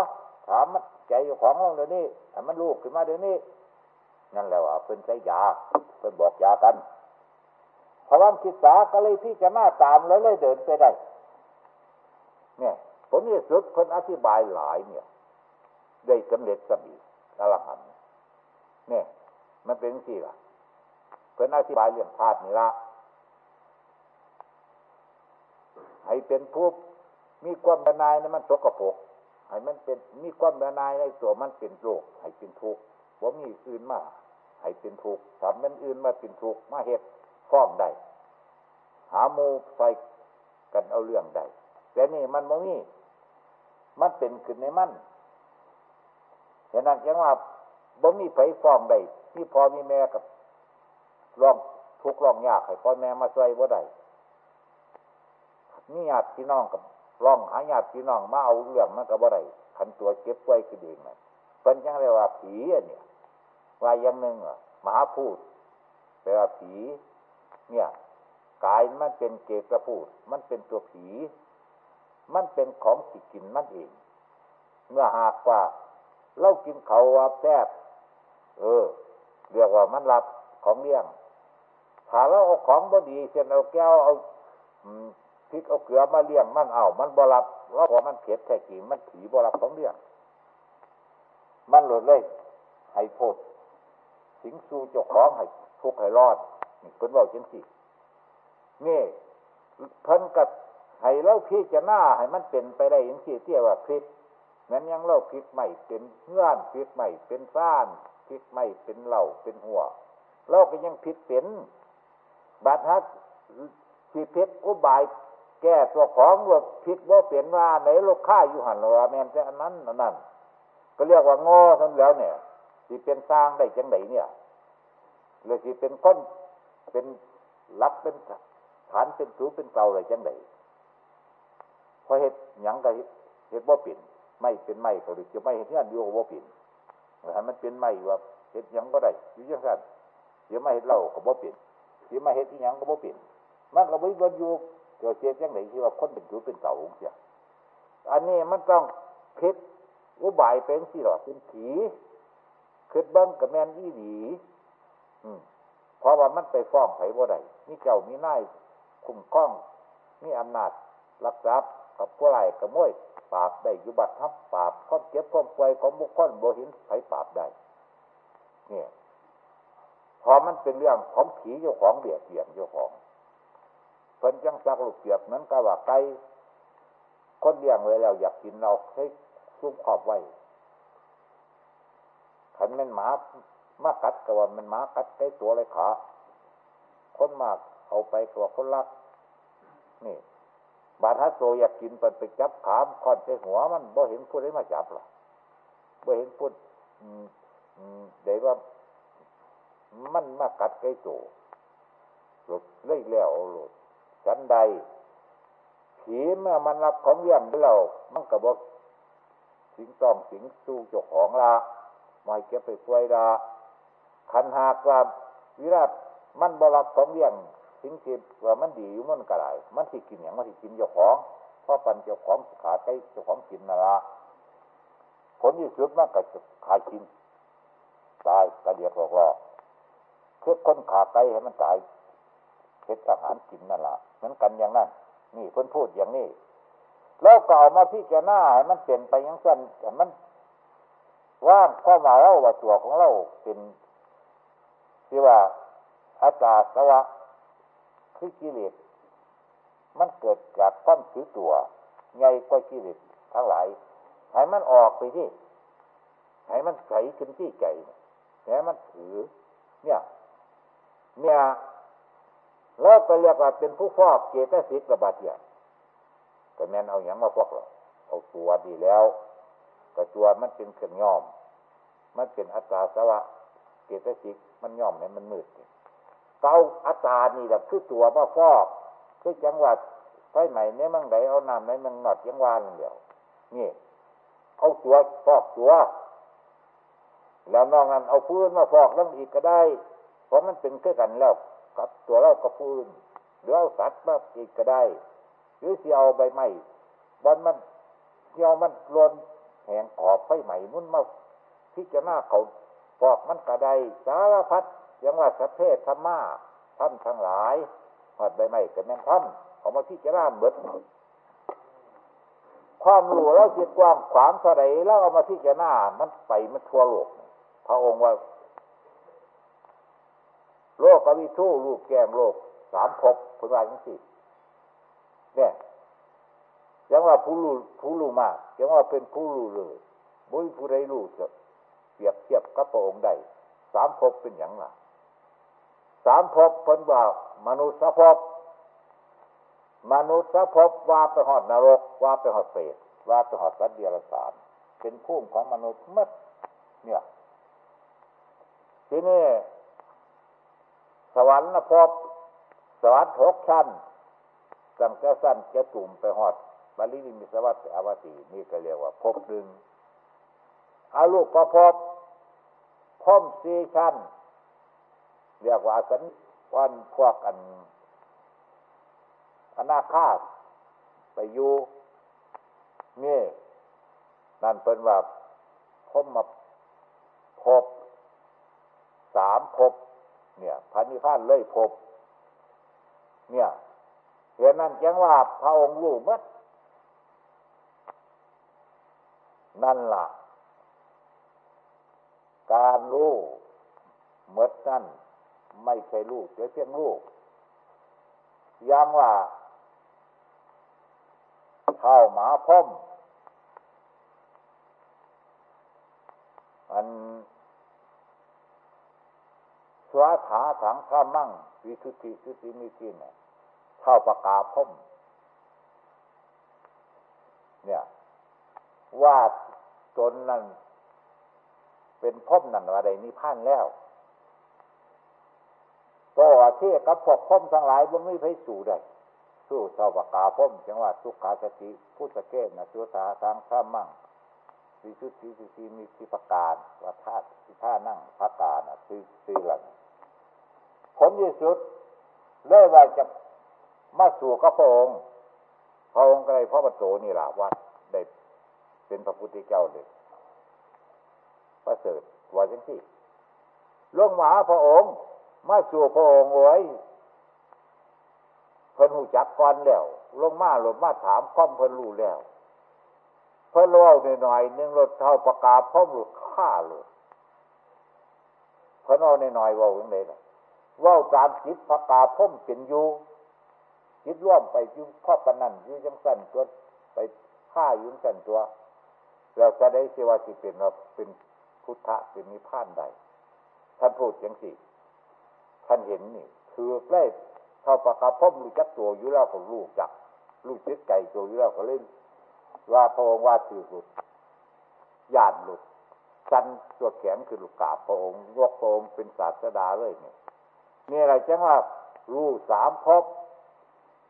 ถามมันใจของเราเดี๋ยวนี้มันลูกขึ้นมาเดี๋ยวนี้ นั่นแหละว่าเพิ่นใช้ยาเพิ่นบอกยากันพระวังคิดสาก็เลยที่จะมาตามแล้วเลยเดินไปได้ เนี่ยผลที่สุดเพิ่นอธิบายหลายเนี่ย ได้สำเร็จสมีอรหันเนี่ย มันเป็นสี่ล่ะเพิ่นอธิบายเรื่องธาตุนี่ละให้เป็นผู้มีความเบนายนมันสกปรกให้มันเป็นมีความเบนายในตัวมันเป็นโรคให้เป็นทุกข์ว่ามีอื่นมา ให้เป็นทุกข์ทำมันอื่นมาเป็นทุกข์มาเหตุฟ้องได้หาโมใส่กันเอาเรื่องได้แต่นี่มันโมมีมันเป็นขึ้นในมันเห็นนั้นยังว่าบ่มีไผฟ้องได้ที่พอมีแม่กับร้องทุกข์ร้องยากให้พ่อแม่มาช่วยบ่ได้มีญาติพี่น้องกับร้องหาญาติพี่น้องมาเอาเรื่องมันก็บ่ได้ขันตัวเก็บไว้คือเองนะเพิ่นยังเรียกว่าผีเนี่ย ว่าอย่างหนึ่งอะมหาพูดแปลว่าผี เนี่ยกายมันเป็นเกตระพูด มันเป็นตัวผี มันเป็นของสิกินมันเอง เมื่อหากว่าเรากินเขาว่าแซบเออเรียกว่ามันรับของเลี้ยงถ้าเราเอาของบดีเช่นเอาแก้วเอาพริกเอาเกลือมาเลี้ยงมันเอา มันบรับเราบอกมันเผ็ดแท้จริงมันผีบรับของเลี้ยงมันหลุดเลยให้โทษ สิงสู่เจ้าของให้ทุกข์ให้รอดนี่นว่าจังสินี่เพิ่นกับให้เล่าพิจะหน้าให้มันเป็นไปได้อย่างที่เที่ยว่าพิษนั้นยังเล่าพิษใหม่เป็นเงื่อนพิษใหม่เป็นซ่านพิษใหม่เป็นเหล่าเป็นหัวเราก็ยังพิษเป็นบาดฮักพิพิษอุบาย แก้ตัวของว่าพิษว่าเปลี่ยนว่าไหนลูกค้าอยู่หันหรือว่าแมนแต่อันนั้นนั่นก็เรียกว่าโง่ทั้งแล้วเนี่ย ที่เป็นสร้างได้จังไหนเนี่ยหรือที่เป็นคนเป็นลักเป็นฐานเป็นสูเป็นเก่าอะไรจังไหนพอเห็ดหยังก็เห็ดบ่ปิ่นไม่เป็นไม่ก็หรือจะไม่เห็ดเงี้ยอยู่บ่ปิ่นแต่มันเป็นไม่ว่าเห็ดหยังก็ได้อยู่ยังสั้นเดี๋ยวมาเห็ดเหล้าก็บ่ปิ่นเดี๋ยวมาเห็ดที่ยังก็บ่ปิ่นมันก็ไม่บนอยู่เกิดเสียจังไหนที่ว่าคนเป็นสูเป็นเก่าเสียอันนี้มันต้องคิดอุบายเป็นสิหรอเป็นผี คิดเบิ้งกับแมนยี่หลีเพราะว่ามันไปฟ้องไผ่บ่ได้มีเจ้ามีนายคุ้มครอง มีอำนาจรักษากับผู้ไรกับม้วยปราบได้ยุบัตทับปราบข้อเก็บข้อป่วยของบุคคลโบหินไผ่ปราบได้ เนี่ยพอมันเป็นเรื่องของผีเจ้าของเบียดเบียนเจ้าของเพิ่นจังสักลูกเสียบนั้นก็ว่าไก่คนเลี้ยงไว้แล้วอยากกินเราให้ซุ้มขอบไว้ ขันมันหมามากัดก็ว่ามันหมากัดใกล้ตัวเลยขาคนมากเอาไปก็ว่าคนรัก นี่ บาดฮัสโซอยากกินเปิไปจับขามคอนใส่หัวมันบ่เห็นพูดได้มาจับหรอบ่เห็นพูดเดี๋ยวว่ามันมากัดใกล้ตัวหลุดเล่ยแล้วหลุดฉันใด ผีเมื่อมันรับของเยี่ยมไปเรามันก็บอกสิงต้องสิงสู้เจ้าของละ ไม่เก็บไปป่วยละขันหากว่าวิราชมันบรับของเลี้ยงสิ่งที่ว่ามันดีอยู่มันก็ได้มันสิกินอย่างมันสิกินเจ้าของเพราะปันเจ้าของขาใกล้เจ้าของกินนั่นละผลที่สุดมันก็จะขากินตายกระเดียดบอกว่าคือคนขาไกลให้มันตายเพ็ดอาหารกินนั่นละเหมือนกันอย่างนั้นนี่เพิ่นพูดอย่างนี้ แล้วก็เอามาพิจารณาให้มันเปลี่ยนไปอย่างสั้นแต่มัน ว่าข้อมาเราว่าตัวของเราเป็นที่ว่าอาตาสวะคือกิเลสมันเกิดจากความถือตัวไงก็กิเลสทั้งหลายให้มันออกไปที่ให้มันใสขึ้นที่ใจให้มันถือ เนี่ย เนี่ยแล้วก็เรียกว่าเป็นผู้ฟอกเกตสิกระบาดเนี่ยก็แม่นเอาอย่างมาฟอกหรอเอาตัวดีแล้ว ก็ตัวมันเป็นเข็มย่อม มันเป็นอัตราสวะเกตสิกมันย่อมเนี่ยมันมืดเกาอัตรานี่แหละคือตัวมาฟอกคือจังหวัดไฟใหม่เนี่ยมังไหนเอาน้ำไหนมันหนอดยังวานเดียวนี่ เอาตัวฟอกตัว แล้วนอกนั้นเอาพื้นมาฟอกแล้วอีกก็ได้ เพราะมันเป็นแค่กันแล้วกับตัวเรากระพื้นหรือเอาสัตว์มาอีกก็ได้ หรือเสียวใบไม้บอลมันเสียวมันลน แหงขอบไฟใหม่มุ่นมาที่จะหน้าเขาปอกมันกระไดสารพัดยังว่าสเพศธรรมะท่านทั้งหลายหอดใบไม้กับแม่นท่านเอามาที่จะหน้าเบิดความรู้แล้วจิตกว้างขวางเท่าไรแล้วเอามาที่จะหน้ามันไปมันทั่วโลกพระองค์ว่า โลกกวิทูลูกแก้มโลกสามภพพุทธาทั้งสี่เนี่ย ยังว่าผู้รู้ผู้รู้มากยังว่าเป็นผู้รู้เลยมุ้ยผู้ใดรู้จะเปรียบเทียบกับพระองค์ได้สามภพเป็นอย่างไรสามภพเพิ่นว่ามนุษย์ภพมนุษย์ภพว่าไปหอดนรก ว่าไปหอดเปรตว่าไปหอดสัตว์เดรัจฉานเป็นภูมิของมนุษย์มัดเนี่ยทีนี้สวรรค์นะพสวรรค์หกชั้นสังเกสั้นแกตุ่มไปหอด บาลีนิมิสวัสดิ์อวตินี่ก็เรียกว่าพบหนึ่งอาลูกประพบพมสีชั้นเรียกว่าสันวันพวกอันอนาคาไปอยู่นี่นั่นเป็นว่าพบมาพบสามพบเนี่ยพันิพานเลยพบเนี่ยเห็นนั่นจังว่าพระองค์รู้มัด นั่นละ่ะ การรู้เมดนั่นไม่ใช่ลูกเพียงลูกยังว่าเท่าหมาพ่มอันสวาถาถังข้ามั่งวิสุทธิสุติมิกินเท่าประกาพ่มเนี่ยว่า ตนนั้นเป็นพ่มนั่นอะไรนิพพานแล้วก็เทียกับพวกพมทั้งหลายบ่มีไผสู่ได้สู้เท่าประกาพมจังว่าทุกขาสติพุทธเกศนะสุสาทางข้ามั่งวิสุทธิสุติมีที่ประกาศว่าธาตุท่านั่งพักกานะคือคือหลังผลที่สุดเลยว่าจะมาสู่กับพระองค์พระองค์ก็เลยพระบัตโตนี่แหละว่าได้ เป็นพระพุทธเจ้าเลยประเสริฐว่าจังที่ลงมาพระองค์ มาสู่พระองค์ไว้เพิ่นหูจักก่อนแล้วลงมาหลดมาถามข้อมเพิ่นรู้แล้ว เพิ่นเล่าหน่อยๆนึงรถเท่าประกาศพร้อมหลุดฆ่าเลยเพิ่นเอาหน่อยๆว่าอย่างไรล่ะว่าตามจิตประกาศพ่มเป็นอยู่จิตร่วมไปยุ่ข้อปนันยุ่จังสันตัวไปฆ่ายุ่งสันตัว เราจะได้เสวาสิเป็นเราเป็นพุทธะเป็นนิพพานใดท่านพูดอย่างสิท่านเห็นนี่คือใกล้เท่าประกาศพ่มรู้จักตัวอยู่แล้วก็รู้จักรู้จิตไก่ตัวอยู่แล้วก็เล่น ว่าพระองค์ว่าถือหลุดญาติหลุดสันตัวแขนคือลูกกาบพระองค์ยกพระองค์เป็นศาสดาเลยเนี่ยนี่อะไรจังว่ารู้สามพบ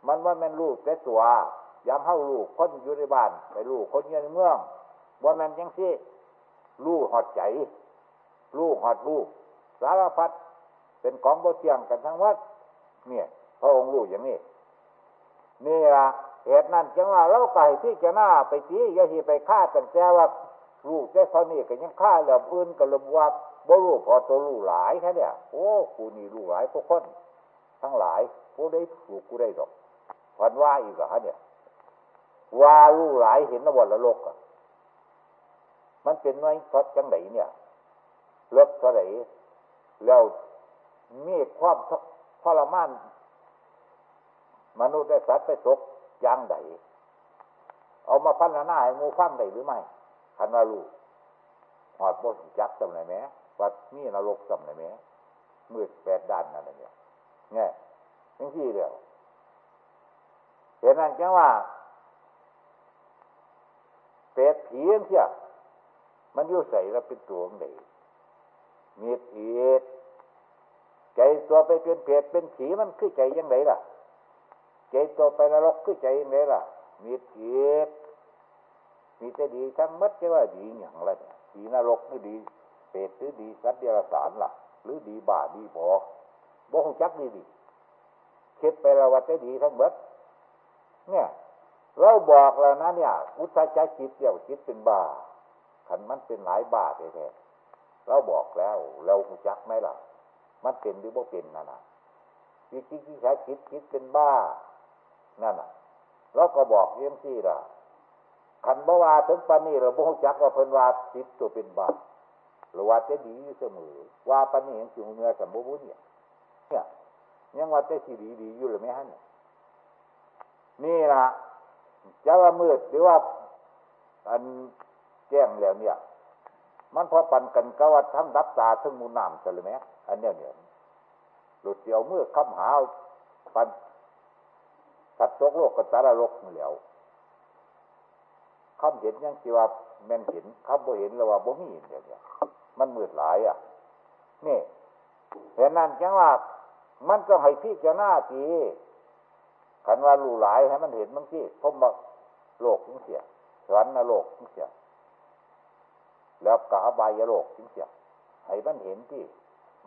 มันว่าแมันรู้แต่ตัวยังเข้าลูกคนอยู่ในบ้านไปลูกคนอยู่ในเมือง ว่ามันยังสิรู้หอดใจรู้หอดลูกสารพัดเป็นของบ่เที่ยงกันทั้งวัด เนี่ย พระองค์รู้อย่างนี้นี่ละเหตุนั้นจังว่าเราไก่ที่จะหน้าไปตีอย่าทีไปฆ่าแต่แต่ว่าลูกแต่เท่านี้ก็ยังฆ่าแล้วปืนก็ลมว่าบ่รู้พอตัวรู้หลายแค่เนี่ยโอ้กูนี่รู้หลายพวกคน ทั้งหลายกูได้ถูกกูได้ดอกพันว่าอีกเหรอเนี่ยว่ารู้หลายเห็นนวันละโลกอะ มันเป็นน้อยทดจังไหนเนี่ยลดเท่าไหร่แล้วมีความทรมานมนุษย์ได้สัตว์ไปตกย่างใดเอามาพันหน้าให้มูฟังได้หรือไม่คันว่ารู้หอดบนจักสมัยแม้วัดมีนรกสมัยแม้มืดแปดด้านอะไรเนี่ยเนี่ยยังที่เดียวเห็นนั่นจังว่าเปรตผีเสีย มันยุ่ใส่แล้วเป็นตัวของไหนมีผีใจตัวไปเป็นเปรตเป็นผีมันคือใจยังไงล่ะ ใจตัวไปนรกคือใจยังไงล่ะ มีผีมีแต่ดีทั้งมัดจะว่าดีอย่างไรดีนรกไม่ดีเปรตหรือดีสัตว์เดรัจฉานล่ะ หรือดีบาดีพอบ่คงจักดีดีคิดไปแล้วว่าจะดีทั้งหมดเนี่ยเราบอกแล้วนะเนี่ยอุตสาหจิตเดียวจิตเป็นบ้า ขันมันเป็นหลายบาทแท้ๆเราบอกแล้ว เราคงจักไหมล่ะ มันเป็นหรือบ่เป็นนั่นน่ะจิตที่ใช้จิตจิตเป็นบ้า นั่นน่ะเราก็บอกเยี่ยมที่ล่ะขันบ่ว่าถึงปานนี้เราบ่จักว่าเพิ่นว่าจิตตัวเป็นบาปหรือว่าจะดีอยู่เสมอ ว่าปานนี้ยังสิงเนื้อสมบูรณ์เนี่ยเนี่ยยังว่าจะสีดีดีอยู่หรือไม่ฮะเนี่ยนี่ล่ะจะว่ามืดหรือว่าอัน จ้งแล้วเนี่ย มันพอปันกันก็ว่าทั้งรับตาทั้งมูน้ำจะเลยไหมอันเนี้ยเนี่ยหลุดเดียวเมื่อคำหาปันสัตว์โลกโลกกับสารโลกเหลียวคำเห็นยังสิว่าแม่นเห็นคำบ่เห็นแล้วว่าบ่มีเดี๋ยวนี้มันมืดหลายอะ นี่เห็นนั่นจังว่า มันต้องให้พี่เจ้าหน้าทีขันว่ารู้หลายให้มันเห็นมันที่พมบอกโลกทิ้งเสียสวรรค์นรกทิ้งเสีย แล้วกาบายโลกทิ้งเสียให้มันเห็นที่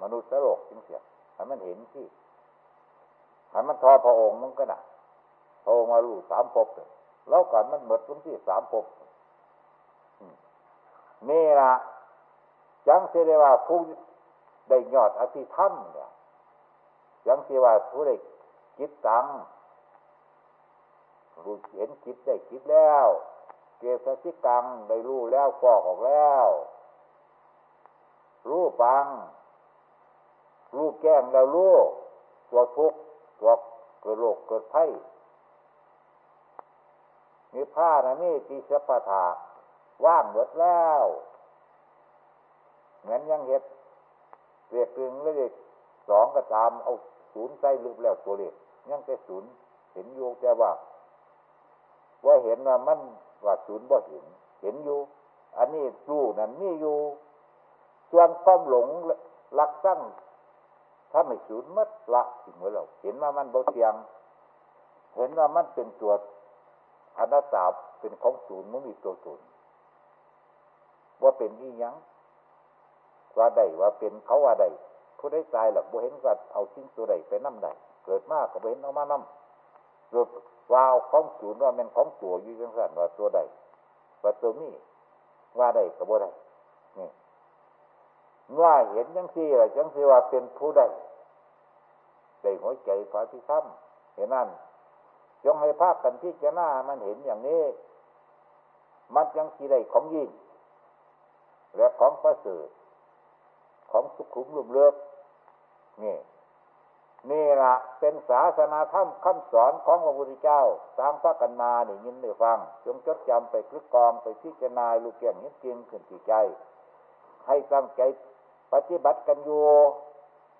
มนุษย์โลกทิ้งเสียให้มันเห็นที่ให้มันทอพระองค์มันก็น่ะเขามาลู่สามภพแล้วก่อนมันหมดวันที่สามภพนี่ละจังเสียได้ว่าผู้ได้ยอดอธิธรรมเนี่ยจังเสียว่าผู้ได้คิดตังรู้เห็นคิดได้คิดแล้ว เกศสิกังได้รู้แล้วฟอกออกแล้ว รู้ปัง รู้แก้งแล้วรู้ตัวทุกข์ตัวเกิดโรคเกิดไข้มีผ้านะนี่ตีเสปถาว่างหมดแล้วเหมือนยังเห็ดเรียกตึงแล้วเด็กสองก็ตามเอาศูนย์ใส่ลึกแล้วตัวเล็กยังแต่ศูนย์เห็นอยู่แต่ว่าว่าเห็นว่ามัน ว่าศูนย์ว่าเห็น เห็นอยู่ อันนี้รู้นั่นนี่อยู่ส่วนความหลงลักสั่งถ้าไม่ศูนย์มัดละสิ่งเมื่อเราเห็นว่ามันบ่เทียง เห็นว่ามันเป็นตัวอนัตตาเป็นของศูนย์มันมีตัวศูนย์ว่าเป็นอีหยังว่าใดว่าเป็นเขาว่าใดผู้ได้ตายหรอกบ่เห็นก็เอาชิ้นตัวใดไปน้ำใดเกิดมากก็บ่เห็นเอามาน้ รูปว่าเอาของศูนย์ว่ามันของตัวอยู่ยังสั่นว่าตัวใดว่าตัวนี้ว่าใดก็บ่ได้นี่ว่าเห็นยังสี่อะไรยังสี่ว่าเป็นผู้ใดได้หัวใจพระพิคัมเห็นนั่นจงให้ภาคกันที่จะหน้ามันเห็นอย่างนี้ มันยังสี่ได้ของยิ่ง และของประเสริฐของสุขุมรวมเลือกนี่ นี่ละเป็นศาสนาธรรมคำสอนของพระพุทธเจ้าสร้างพระกันมานี่ยินได้ฟัง จงจดจำไปคลึกกองไปพิจารณาลูกเกี่ยงนิดจริงขึ้นที่ใจ ให้ตั้งใจปฏิบัติกันอยู่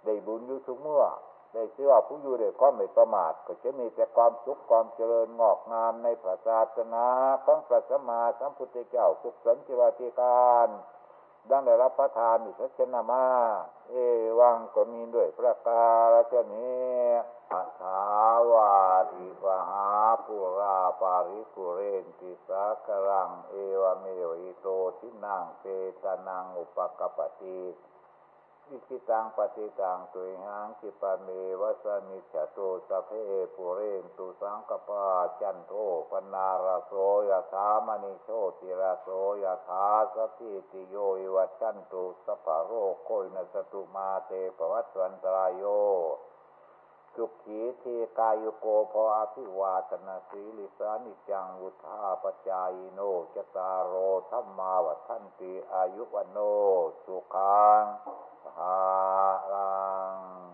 ได้บุญอยู่ทุกเมื่อ ได้เชื่อผู้อยู่ได้ความไม่ประมาท ก็จะมีแต่ความสุขความเจริญงอกงามในพระศาสนาของพระสัมมาสัมพุทธเจ้าสุขสันติวาติการ ดังได้รับประทานอิสเชนามา เอวังก็มีด้วยประกาศนี้อาสาวาทิปหาปุราปาริปุเรนติสากรัง เอวเมวิโตทินังเปตนังอุปกปติ วิคิตังปฏิตังตุยหังคิปะเมวสมิจโตสเพปุเรนตุสังกปาจันโทปนาราโสยถามณิโชติราโสยถาสติติโยวัจันตุสปะโรโคยนสตุมาเตปวัตวันตรายโยสุขีเทกายโกพออภิวาตนาสีลิสานิจังวุธาปจายโนจตารโรธรรมาวัฒนติอายุวันโนสุขัง รัง